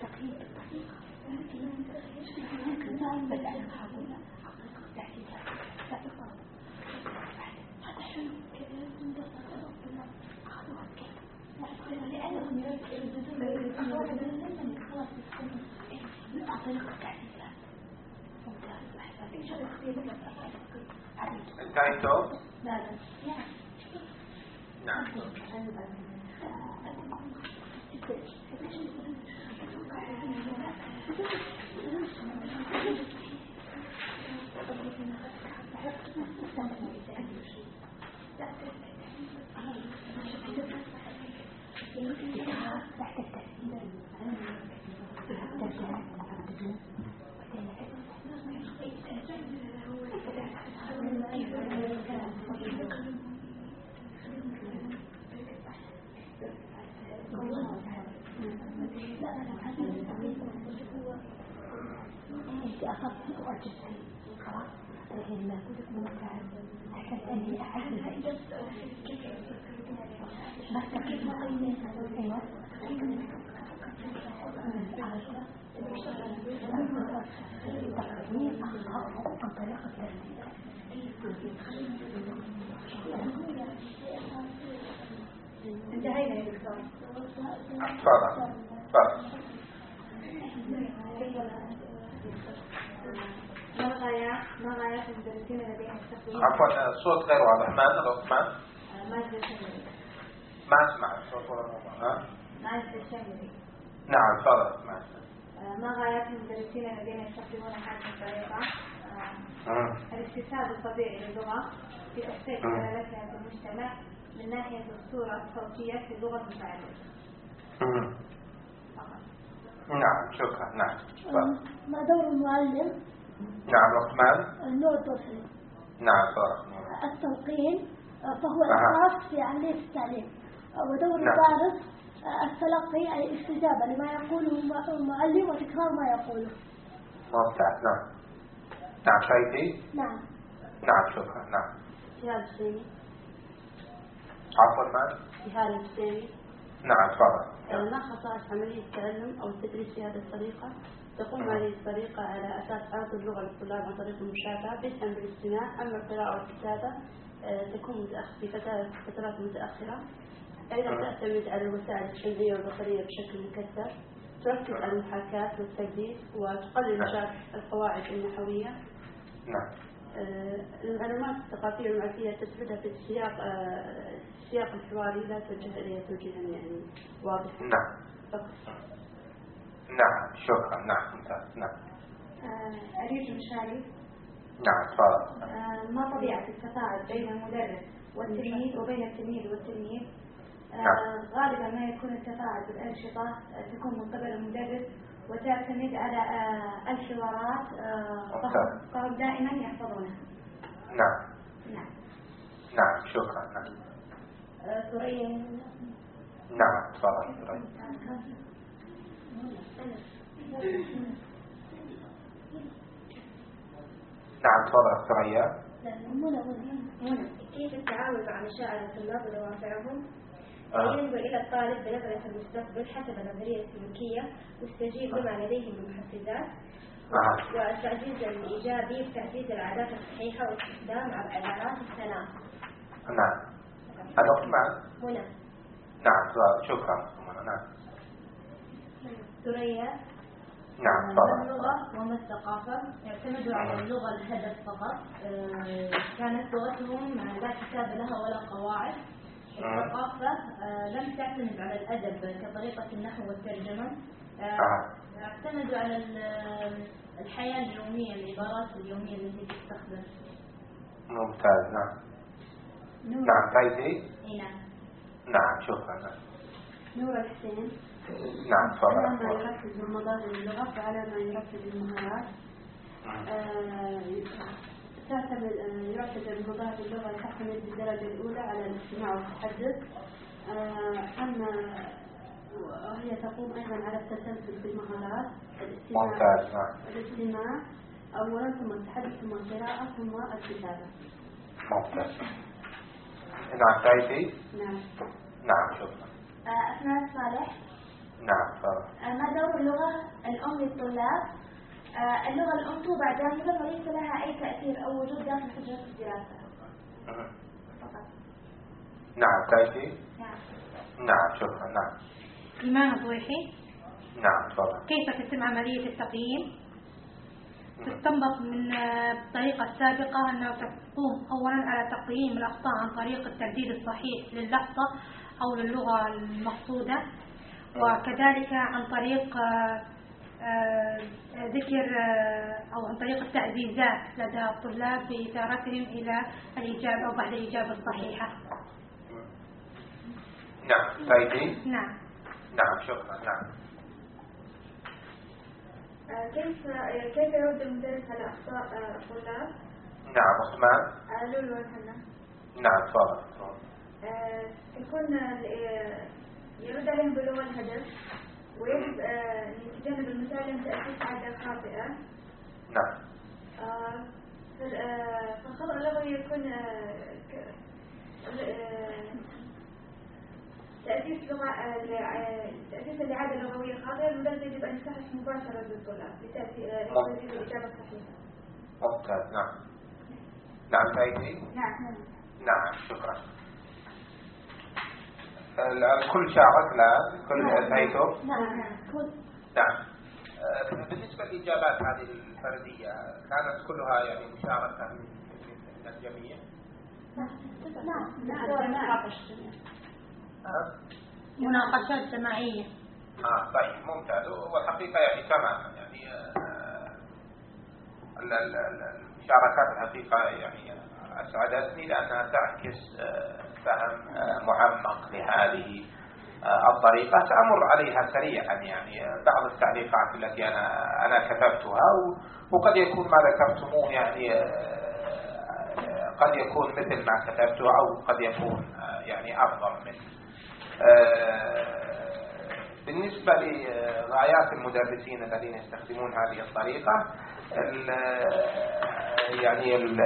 S1: تقريبا En
S4: tijd ook? Ja. Nou. واجبتي خلاص الحين ما كنت ممتعة عشان اني احس بس تقييم أيوه تقييم اخطائهم عن طريق
S2: انتهينا يا دكتور
S1: تفضل تفضل
S2: ما غايات ما غايات المدرسين الذين يستخدمون
S1: عفوا الصوت غير واضح ما عثمان
S2: مادة الشمري
S1: ما أسمع الصوت ولا ها؟
S2: الشمري
S1: نعم تفضل. ما
S2: ما غايات المدرسين الذين يستخدمون هذه الطريقة آه،. الاكتساب الطبيعي للغة. في تحقيق. دلالتها في المجتمع من ناحية الصورة الصوتية في اللغة المتعلمة. فقط
S1: نعم شكرا. نعم.
S4: ما دور المعلم؟
S1: نعم عثمان
S4: النوع الطفلي
S1: نعم تفضل
S4: التلقين فهو
S1: أها.
S4: الأساس في عملية التعليم. ودور
S1: نعم.
S4: الدارس التلقي أي الاستجابة لما يقوله المعلم وتكرار ما يقوله.
S1: ممتاز. نعم. نعم شايفي
S4: نعم.
S1: نعم شكرا. نعم.
S3: جهاد حسيني
S1: عفوا عثمان
S3: جهاد حسيني
S1: نعم تفضل.
S3: ما خصائص عملية التعلم أو التدريس في هذه الطريقة تقوم هذه الطريقة على أساس عرض اللغة للطلاب عن طريق المشافهة بدءا بالاستماع أما القراءة والكتابة آه، تكون في فترات متأخرة أيضا
S1: نعم.
S3: تعتمد على الوسائل الشمعية والبصرية بشكل مكثف تركز على المحاكاة والتجديد وتقلل
S1: نعم.
S3: شرح القواعد النحوية
S1: نعم
S3: آه، المعلومات الثقافية والمعرفية تسردها في السياق آه، السياق الحواري لا توجه إليها توجيها يعني واضح
S1: نعم. نعم شكرا نعم ممتاز نعم
S2: أريد مشاري
S1: نعم تفضل
S2: آه، ما طبيعة التفاعل بين المدرس والتلميذ وبين التلميذ والتلميذ آه،
S1: نعم.
S2: غالبا ما يكون التفاعل بالأنشطة آه، تكون من قبل المدرس وتعتمد على آه، الحوارات
S1: ممتاز.
S2: فهم- دائما يحفظونها
S1: نعم
S2: نعم.
S1: نعم شكرا. نعم
S2: ثريا
S1: نعم تفضل طيب. نعم تفضل ثريا
S5: كيف التعامل مع مشاعر الطلاب ودوافعهم
S1: آه.
S5: ينظر إلى الطالب بنظرة المستقبل حسب النظرية السلوكية واستجيب لما لديه من محفزات
S1: آه.
S5: والتعزيز الإيجابي بتعزيز العادات الصحيحة واستخدام عبارات الثناء
S1: نعم الأخت معك
S5: منى
S1: نعم شكرا. نعم.
S2: ثريا.
S1: نعم
S2: ما
S1: تفضل.
S2: اللغة وما الثقافة؟ يعتمدوا على اللغة الهدف فقط. آه، كانت لغتهم لا كتاب لها ولا قواعد. الثقافة آه، لم تعتمد على الأدب كطريقة النحو والترجمة. آه،
S1: آه.
S2: اعتمدوا على ال- الحياة اليومية العبارات اليومية التي تستخدم.
S1: ممتاز. نعم. نعم فايتي
S2: اي نعم.
S1: نعم شكرا. نعم
S3: نور الحسين.
S1: نعم
S3: على ما
S1: تفضل
S3: يركز مظاهر اللغة وعلى ما يركز المهارات آه، تعتمد آه، يعتبر مظاهر اللغة تعتمد بالدرجة الأولى على الاستماع والتحدث. آه، أما وهي تقوم أيضا على التسلسل في المهارات الاستماع.
S1: نعم.
S3: الاستماع أولا ثم التحدث ثم القراءة ثم الكتابة.
S1: ممتاز. نعم. فايتي
S3: نعم
S1: نعم شكرا.
S2: آه، أسماء صالح.
S1: نعم تفضل.
S2: آه، ما دور اللغة الأم للطلاب؟ آه، اللغة الأم توضع جانبا وليس لها أي تأثير أو وجود داخل حجرة الدراسة. فقط
S1: نعم فايتي
S2: نعم.
S1: نعم شكرا نعم.
S6: إيمان الضويحي
S1: نعم تفضل.
S6: كيف تتم عملية التقييم؟ تستنبط من آه، الطريقة السابقة أنه تقوم أولا على تقييم الأخطاء عن طريق الترديد الصحيح لللفظة أو للغة المقصودة وكذلك عن طريق آه، آه، ذكر أو عن طريق التعزيزات لدى الطلاب بإثارتهم إلى الإجابة أو بعد الإجابة الصحيحة.
S1: نعم. فايتي
S6: نعم.
S1: نعم شكرا. نعم.
S7: كيف آه، كيف يرد المدرس على أخطاء آه، الطلاب؟
S1: نعم عثمان.
S7: آه، لولو وهنا.
S1: نعم تفضل.
S7: آه، يكون آه، يرد عليهم بلغة الهدف ويجب آه، يتجنب المسالم تأسيس عادة خاطئة
S1: نعم.
S7: آه، فال- آه، فالخطأ اللغوي يكون آه، آه، تأسيس لغة آه، لع- تأسيس الإعادة اللغوية الخاطئة المدرس يجب أن يصحح مباشرة للطلاب لتأسيس آه، لتأسيس الإجابة الصحيحة.
S1: ممتاز نعم. نعم فايتي
S7: نعم.
S1: نعم شكرا. ال- الكل شارك لا الكل فايته
S2: نعم. كل.
S1: نعم. آه، بالنسبة للإجابات هذه الفردية كانت كلها يعني مشاركة من الجميع؟
S2: نعم.
S3: نعم. نعم.
S1: آه؟
S6: مناقشات جماعية
S1: آه طيب ممتاز. والحقيقة يعني تماما يعني آه، ال- ال- ال- المشاركات الحقيقة يعني أسعدتني لأنها تعكس آه، فهم آه، معمق لهذه آه، الطريقة. سأمر عليها سريعا يعني آه، بعض التعليقات التي أنا أنا كتبتها وقد يكون ما ذكرتموه يعني آه، قد يكون مثل ما كتبته أو قد يكون آه، يعني أفضل آه، بالنسبة لغايات المدرسين الذين يستخدمون هذه الطريقة ال- يعني ال-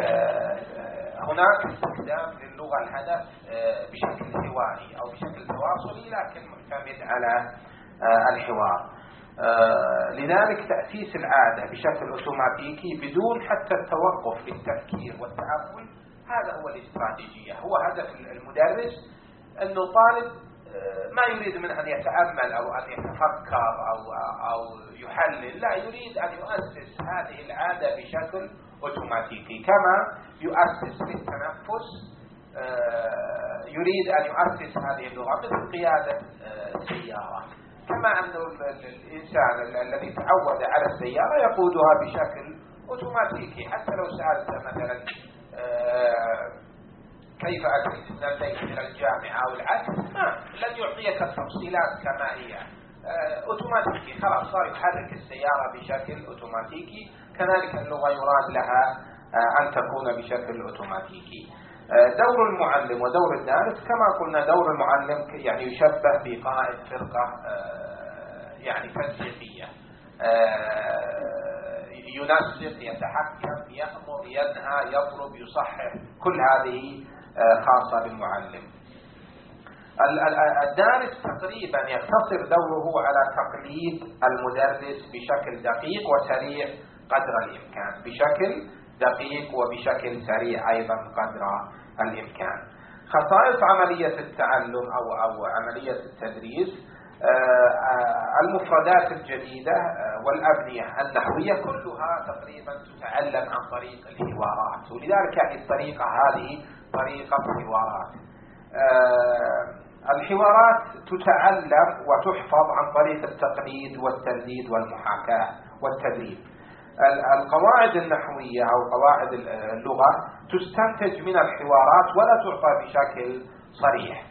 S1: هناك استخدام للغة الهدف آه، بشكل حواري أو بشكل تواصلي لكن معتمد على آه، الحوار. آه، لذلك تأسيس العادة بشكل أوتوماتيكي بدون حتى التوقف للتفكير والتأمل هذا هو الاستراتيجية. هو هدف المدرس أنه طالب ما يريد منه أن يتأمل أو أن يتفكر أو, أو يحلل لا يريد أن يؤسس هذه العادة بشكل أوتوماتيكي كما يؤسس في التنفس آه، يريد أن يؤسس هذه اللغة مثل قيادة آه، كما أن الإنسان الذي تعود على السيارة يقودها بشكل أوتوماتيكي حتى لو سألت مثلا آه، كيف أتيت من البيت إلى الجامعة أو العكس؟ ما لن يعطيك التفصيلات كما هي. أوتوماتيكي. خلاص صار يحرك السيارة بشكل أوتوماتيكي. كذلك اللغة يراد لها أن تكون بشكل أوتوماتيكي. دور المعلم ودور الدارس كما قلنا دور المعلم يعني يشبه بقائد فرقة آه، يعني تنسيقية. آه، ينسق يتحكم يأمر ينهى يضرب يصحح. كل هذه آه، خاصة بالمعلم. الدارس تقريبا يقتصر دوره على تقليد المدرس بشكل دقيق وسريع قدر الإمكان. بشكل دقيق وبشكل سريع أيضا قدر الإمكان. خصائص عملية التعلم أو, أو عملية التدريس آه، آه، المفردات الجديدة آه، والأبنية النحوية كلها تقريبا تتعلم عن طريق الحوارات. ولذلك يعني الطريقة هذه طريقة حوارات الحوارات تتعلم وتحفظ عن طريق التقليد والترديد والمحاكاة والتدريب. القواعد النحوية أو قواعد اللغة تستنتج من الحوارات ولا تعطى بشكل صريح.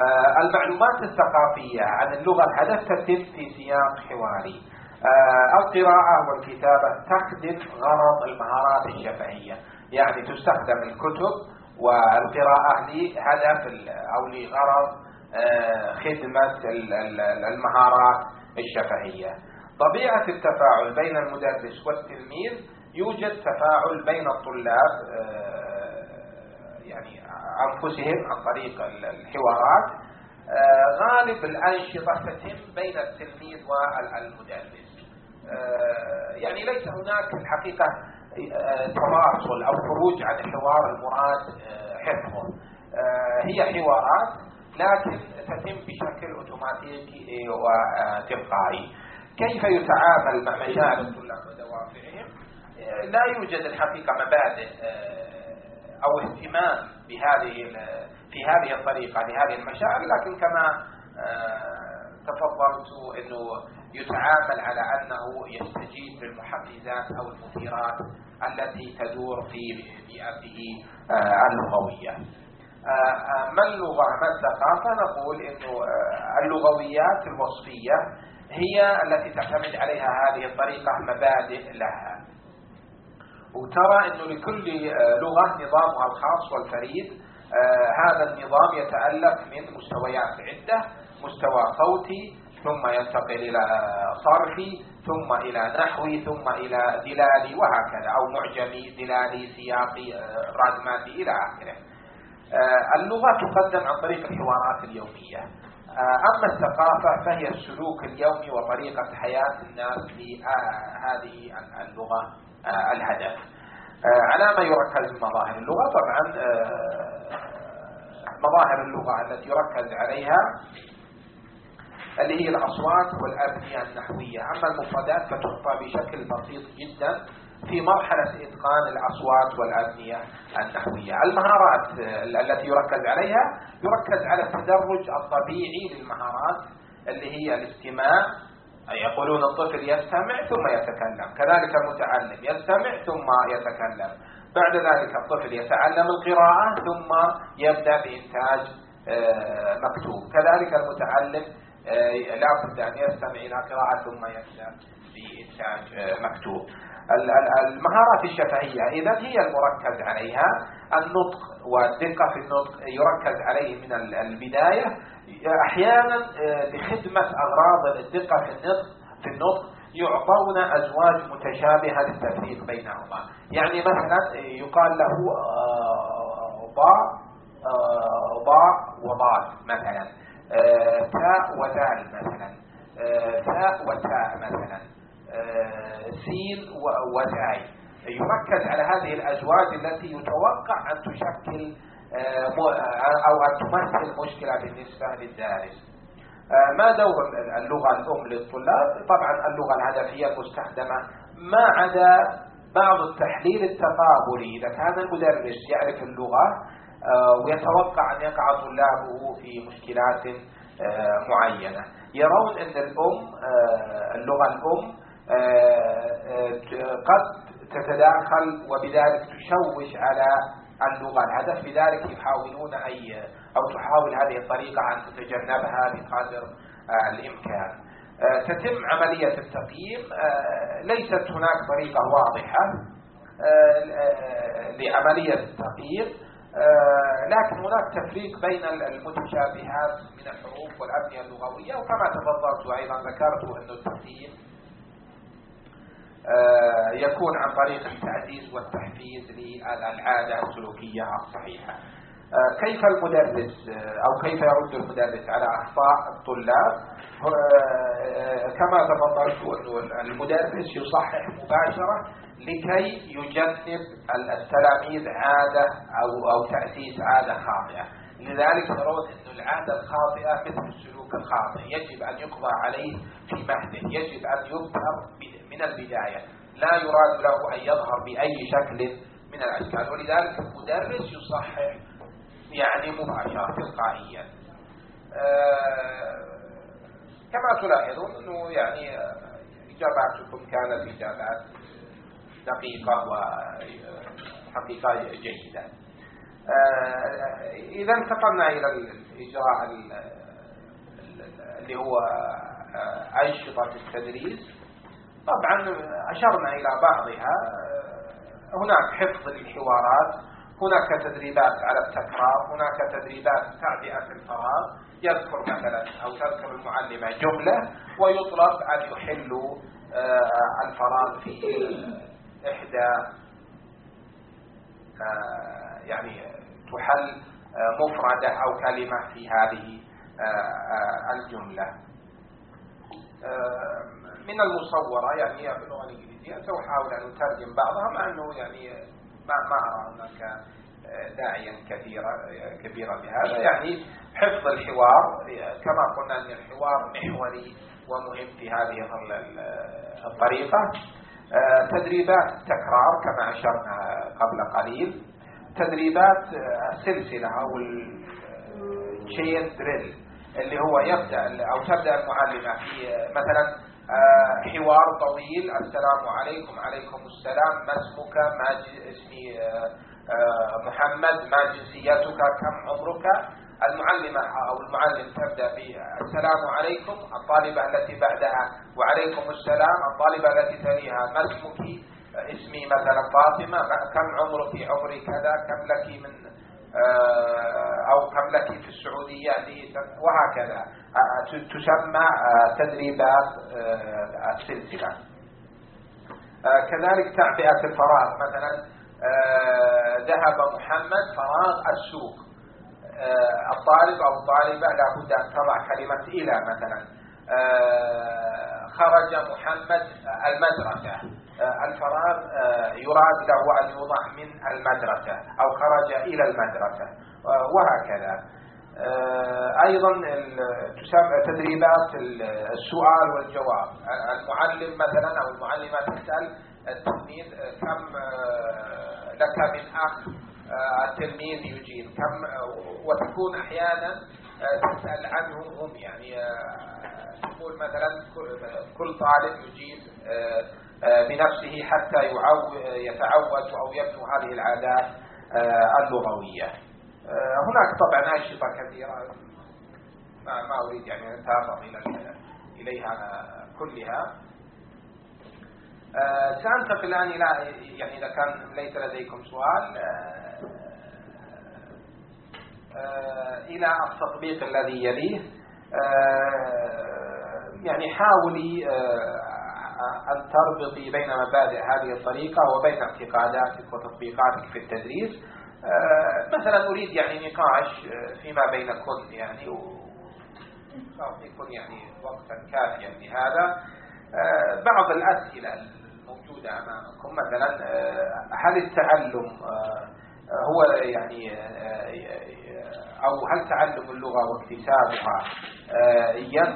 S1: آه، المعلومات الثقافية عن اللغة الهدف تتم في سياق حواري. آه، القراءة والكتابة تخدم غرض المهارات الشفهية. يعني تستخدم الكتب والقراءة. لهدف أو لغرض آه، خدمة المهارات الشفهية. طبيعة التفاعل بين المدرس والتلميذ يوجد تفاعل بين الطلاب آه، يعني أنفسهم عن طريق الحوارات. آه، غالب الأنشطة تتم بين التلميذ والمدرس. يعني ليس هناك الحقيقة تواصل أو خروج عن الحوار المراد حفظه هي حوارات لكن تتم بشكل أوتوماتيكي وتلقائي. كيف يتعامل مع مشاعر الطلاب ودوافعهم لا يوجد الحقيقة مبادئ آه، أو اهتمام بهذه في هذه الطريقة لهذه المشاعر. لكن كما آه، تفضلت أنه يتعامل على أنه يستجيب للمحفزات أو المثيرات التي تدور في بيئته آه، اللغوية. ما اللغة؟ ما الثقافة نقول أنه اللغويات الوصفية هي التي تعتمد عليها هذه الطريقة مبادئ لها. وترى أنه لكل آه، لغة نظامها الخاص والفريد آه، هذا النظام يتألف من مستويات عدة مستوى صوتي ثم ينتقل إلى صرفي ثم إلى نحوي ثم إلى دلالي وهكذا. أو معجمي دلالي سياقي آه، رادماتي إلى آخره. اللغة تقدم عن طريق الحوارات اليومية. أما الثقافة فهي السلوك اليومي وطريقة حياة الناس لهذه اللغة آه، الهدف. آه، على ما يركز مظاهر اللغة طبعا آه، مظاهر اللغة التي يركز عليها اللي هي الأصوات والأبنية النحوية. أما المفردات فتعطى بشكل بسيط جدا في مرحلة إتقان الأصوات والأبنية النحوية. المهارات التي يركز عليها يركز على التدرج الطبيعي للمهارات اللي هي الاستماع. يقولون الطفل يستمع ثم يتكلم كذلك المتعلم يستمع ثم يتكلم. بعد ذلك الطفل يتعلم القراءة ثم يبدأ بإنتاج آه، مكتوب. كذلك المتعلم لا بد أن يستمع إلى قراءة ثم يبدأ بإنتاج آه، مكتوب. المهارات الشفهية إذا هي المركز عليها. النطق والدقة في النطق يركز عليه من البداية. أحيانا لخدمة أغراض الدقة في النطق في النطق يعطون أزواج متشابهة للتفريق بينهما. يعني مثلا يقال له ضاء ضاء وضاد مثلا. تاء وذال مثلا. ثاء وتاء مثلا. سين وزاي يركز على هذه الأزواج التي يتوقع أن تشكل أو أن تمثل مشكلة بالنسبة للدارس. ما دور اللغة الأم للطلاب؟ طبعا اللغة الهدفية المستخدمة ما عدا بعض التحليل التقابلي. إذا كان المدرس يعرف اللغة ويتوقع أن يقع طلابه في مشكلات معينة. يرون أن الأم اللغة الأم قد تتداخل وبذلك تشوش على اللغة. الهدف لذلك يحاولون أي أو تحاول هذه الطريقة أن تتجنبها بقدر آه، الإمكان. آه، تتم عملية التقييم. آه، ليست هناك طريقة واضحة لعملية التقييم. لكن هناك تفريق بين المتشابهات من الحروف والأبنية اللغوية وكما تفضلت وأيضا ذكرت أن التقييم يكون عن طريق التعزيز والتحفيز للعادة السلوكية الصحيحة. آه، كيف المدرس آه، أو كيف يرد المدرس على أخطاء الطلاب؟ آه، كما تفضلت أن المدرس يصحح مباشرة لكي يجنب التلاميذ عادة أو أو تأسيس عادة خاطئة. لذلك يرون أن العادة الخاطئة مثل السلوك الخاطئ. يجب أن يقضى عليه في مهده يجب أن يظهر من البداية. لا يراد له أن يظهر بأي شكل من الأشكال. ولذلك المدرس يصحح يعني مباشرة تلقائيا. آه، كما تلاحظون أنه يعني إجاباتكم كانت إجابات دقيقة وحقيقة جيدة. آه، إذا انتقلنا إلى الإجراء اللي هو آه، أنشطة التدريس. طبعا أشرنا إلى بعضها. هناك حفظ الحوارات هناك تدريبات على التكرار هناك تدريبات تعبئة الفراغ. يذكر مثلا أو تذكر المعلمة جملة ويطلب أن يحلوا آه، الفراغ في إحدى آه، يعني تحل آه، مفردة أو كلمة في هذه الجملة. من المصورة يعني باللغة الإنجليزية سأحاول أن أترجم بعضها مع أنه يعني ما ما أرى هناك آه، داعيا كثيرا كبيرا لهذا يعني حفظ الحوار كما قلنا أن الحوار محوري ومهم في هذه الطريقة آه، تدريبات تكرار كما أشرنا قبل قليل. تدريبات آه، سلسلة أو الشين دريل اللي هو يبدأ أو تبدأ المعلمة في مثلا آه، حوار طويل. السلام عليكم. عليكم السلام. ما اسمك؟ ما اسمي آه، آه، محمد. ما جنسيتك؟ كم عمرك؟ المعلمة أو المعلم تبدأ بالسلام عليكم الطالبة التي بعدها. وعليكم السلام الطالبة التي تليها ما اسمك؟ اسمي مثلا فاطمة. كم عمرك عمري كذا؟ كم لك من آه، أو كم لك في السعودية؟ وهكذا. آه، تسمى آه، تدريبات السلسلة. كذلك تعبئة الفراغ مثلا ذهب محمد فراغ السوق. الطالب أو الطالبة لابد أن تضع كلمة إلى مثلا. خرج محمد المدرسة. آه، الفراغ آه، يراد له أن يوضع من المدرسة أو خرج إلى المدرسة. آه، وهكذا. أيضا تدريبات السؤال والجواب. المعلم مثلا أو المعلمة تسأل التلميذ كم لك من أخ التلميذ يجيب. كم وتكون أحيانا تسأل عنهم هم. يعني تقول مثلا كل طالب يجيب آه، بنفسه حتى يتعود أو يبنو هذه العادات آه، اللغوية. آه، هناك طبعا أنشطة كثيرة. ما أريد يعني أن أتعرض إليها كلها. سأنتقل الآن إلى يعني إذا كان ليس لديكم سؤال إلى التطبيق الذي يليه. يعني حاولي أن تربطي بين مبادئ هذه الطريقة وبين اعتقاداتك وتطبيقاتك في التدريس. آه، مثلا أريد يعني نقاش آه، فيما بينكم يعني يكون يعني وقتا كافيا لهذا. آه، بعض الأسئلة الموجودة أمامكم مثلا هل التعلم هو يعني أو هل تعلم اللغة واكتسابها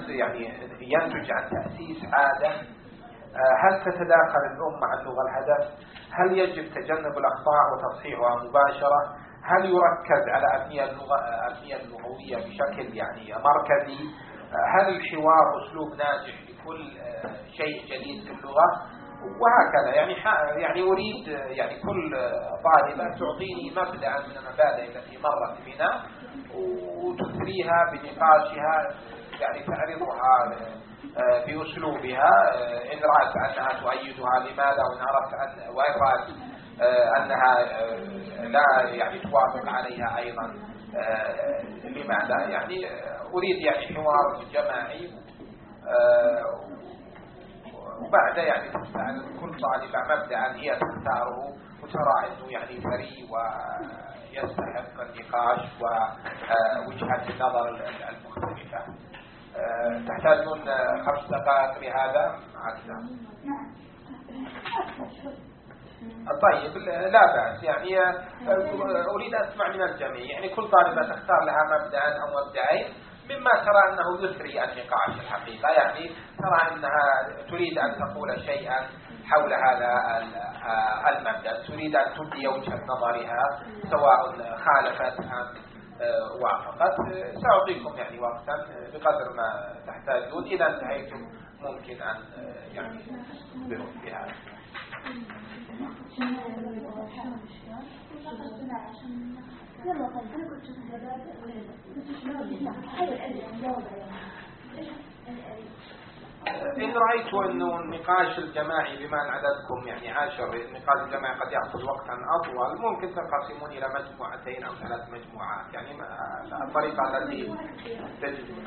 S1: يعني ينتج عن تأسيس عادة هل تتداخل الأم مع اللغة الهدف؟ هل يجب تجنب الأخطاء وتصحيحها مباشرة؟ هل يركز على أبنية اللغة أبنية اللغوية بشكل يعني مركزي؟ هل الحوار أسلوب ناجح لكل شيء جديد في اللغة؟ وهكذا. يعني يعني أريد يعني كل طالبة تعطيني مبدأ من المبادئ التي مرت بنا وتثريها بنقاشها يعني تعرضها بأسلوبها إن رأت أنها تؤيدها لماذا؟ وإن أردت أن وإن رأت آه، أنها آه، لا يعني توافق عليها أيضا آه، لماذا؟ يعني أريد يعني حوار جماعي وبعد يعني كل طالبة مبدأ هي تختاره وترى أنه يعني ثري ويستحق النقاش ووجهة النظر المختلفة. تحتاجون خمس دقائق لهذا؟ نعم طيب لا بأس. يعني أريد أن أسمع من الجميع. يعني كل طالبة تختار لها مبدأ أو مبدأين مما ترى أنه يثري النقاش الحقيقة. يعني ترى أنها تريد أن تقول شيئا حول هذا المبدأ. تريد أن تبدي وجهة نظرها سواء خالفت أم وافقت. سأعطيكم يعني وقتا بقدر ما تحتاجون. إذا انتهيتم ممكن أن يعني تخبروا في هذا إن رأيت أنه النقاش الجماعي بما أن عددكم يعني عاشر النقاش الجماعي قد يأخذ وقتا أطول ممكن تنقسمون إلى مجموعتين أو ثلاث مجموعات. يعني الطريقة التي تجد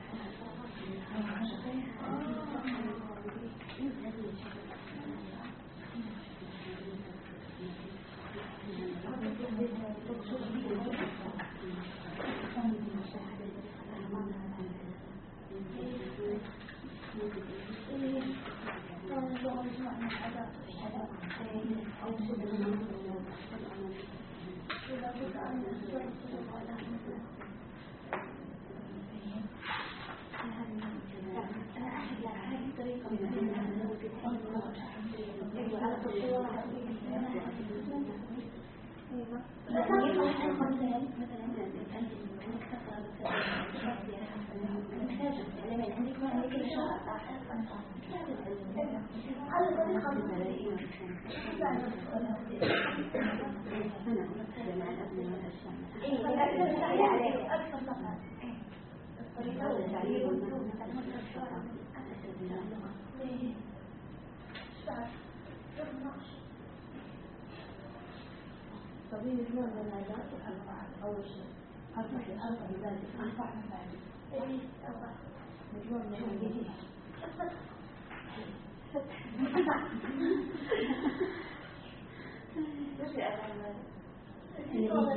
S3: لا تقلقوا طبيب اليوم لما ذاته أربعة أول شيء أربعة أربعة ذاته أربعة
S8: ثانية أربعة
S3: مليون من عندي
S4: اللغة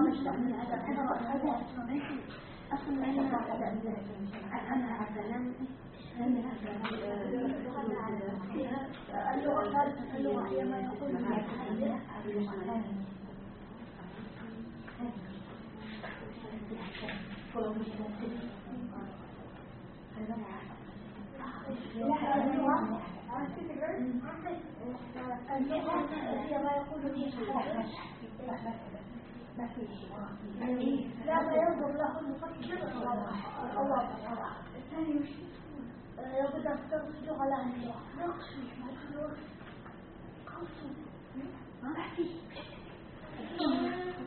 S4: مش من الأدب أنا رأيت أصلا أنا اللغة الثالثة اللغة هي ما يقول لا ما ما ينظر له المفكر الله الثاني وش لابد أن تنصجوا على أهل نقص ما أحكي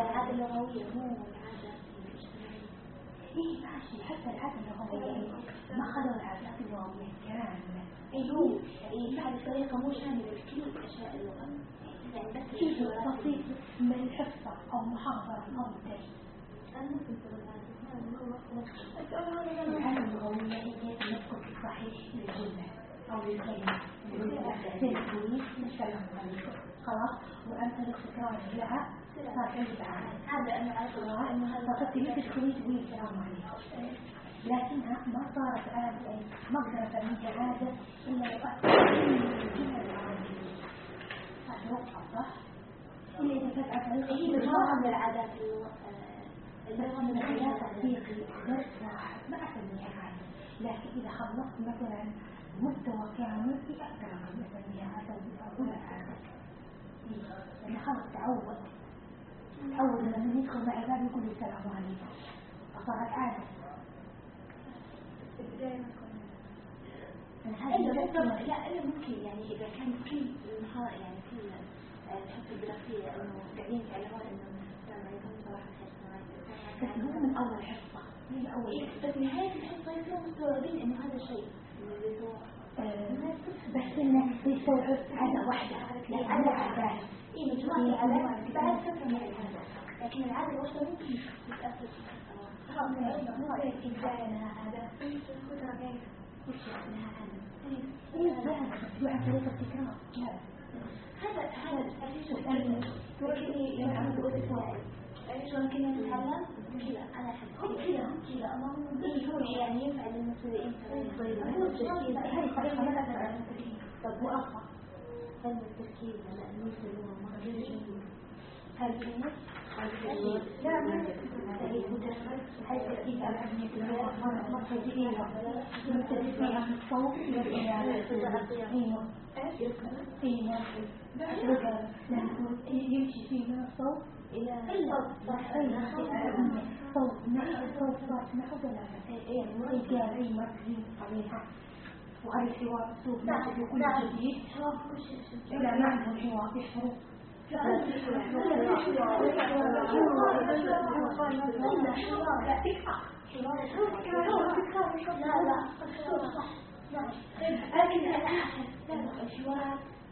S4: العادة اللغوية مو إيه ماشي حتى العادة اللغوية ما خلوا العادات اللغوية كاملة اي هو اي هذه الطريقة مو شاملة لكل اشياء اللغة يعني بس بسيط من حصة أو محاضرة أو درس خلاص وانت صار عندك هذا أنا عارفه انه هذا فقط مثل السلام عليكم لكنها ما صارت عادة ما قدرت أن عادة لو أكثر من الجمل العربية هذا وقع صح؟ إلا إذا كانت عن طريق هي مجموعة من اللغة من درس واحد ما أسميها عادة لكن إذا خلصت مثلا مستوى كامل في أكثر من أسميها عادة لأن خلاص تعود تعود لما يدخل مع عباد يقول السلام عليكم فصارت عادة لا إلا ممكن يعني إذا كان كل نهار يعني كل الحصة الدراسية إنه قاعدين يتعلمون صباح مو من أول حصة من أول بس نهاية الحصة يصيروا مستوعبين إنه هذا شيء بس إنه يستوعب واحدة لا عادة عادات إيه مجموعة العادات بعد فترة من العادات لكن العادة الواحدة ممكن تتأثر خلاص مو إبداع لها عادة وش لها عادة إيه عن طريق التكرار هذا هذا الأساس وكذي يوم عملت وقت شلون كنا نتعلم كذا أنا احب كذا كذا إيه هو يعني على التركيز طب أصلا فن التركيز على انيس اللغة ما غير جميل هذه لا ما هاي التركيز على أهمية اللغة مبتدئين مبتدئين عن الصوت أيوه أيوه يمشي من الصوت إلى صوت نحو صوت صوت نحو رجال أي مركزين صحيحة وهذا الحوار أسلوب ناخذ كل جديد إلى معنى الحوار حروف لكن الحوار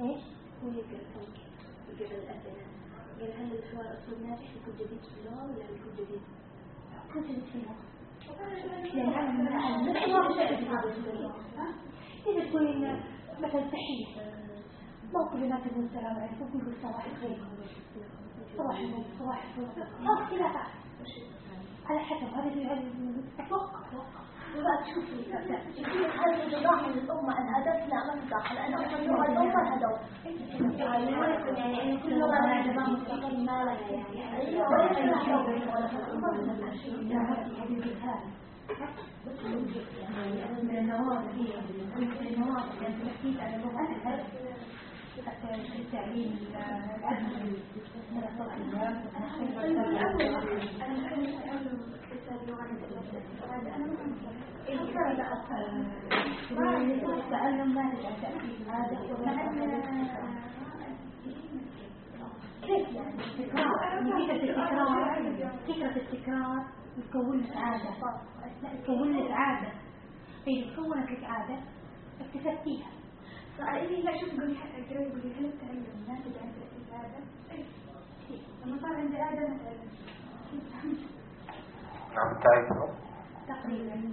S8: إيش؟ هو
S4: يقرأ يقرأ الأسئلة قال هل الحوار كل جديد في
S8: الحوار إذا تقولين مثلا تحية ما كل الناس يقول السلام عليكم كل صباح الخير صباح النور صباح الخير هذا اختلافات على حسب هذا هذا أتوقع. أتوقع وبقى تشوفي تشوفي هذا الجماعة من الأمة الهدف لا ما أنا أقول لغة الأمة الهدف
S4: يعني كل لغة مع جماعة مستقل ما لها يعني
S8: أيوة
S4: من النواقص هي من النواقص يعني تحكيك اللغة حتى التعليم العدل من الصلاحيات التعلم لا تجعل تأكيد هذا
S8: كيف يعني
S4: التكرار فكرة التكرار تكون لك عادة تكون لك عادة فإذا تكونت لك عادة اكتسبتيها
S7: فإذا لا شوف قولي حتى قولي قولي هل التعلم ناتج عن العادة؟ لما صار عندي عادة ما تعلم
S1: نعم تعرفوا
S4: تقريبا.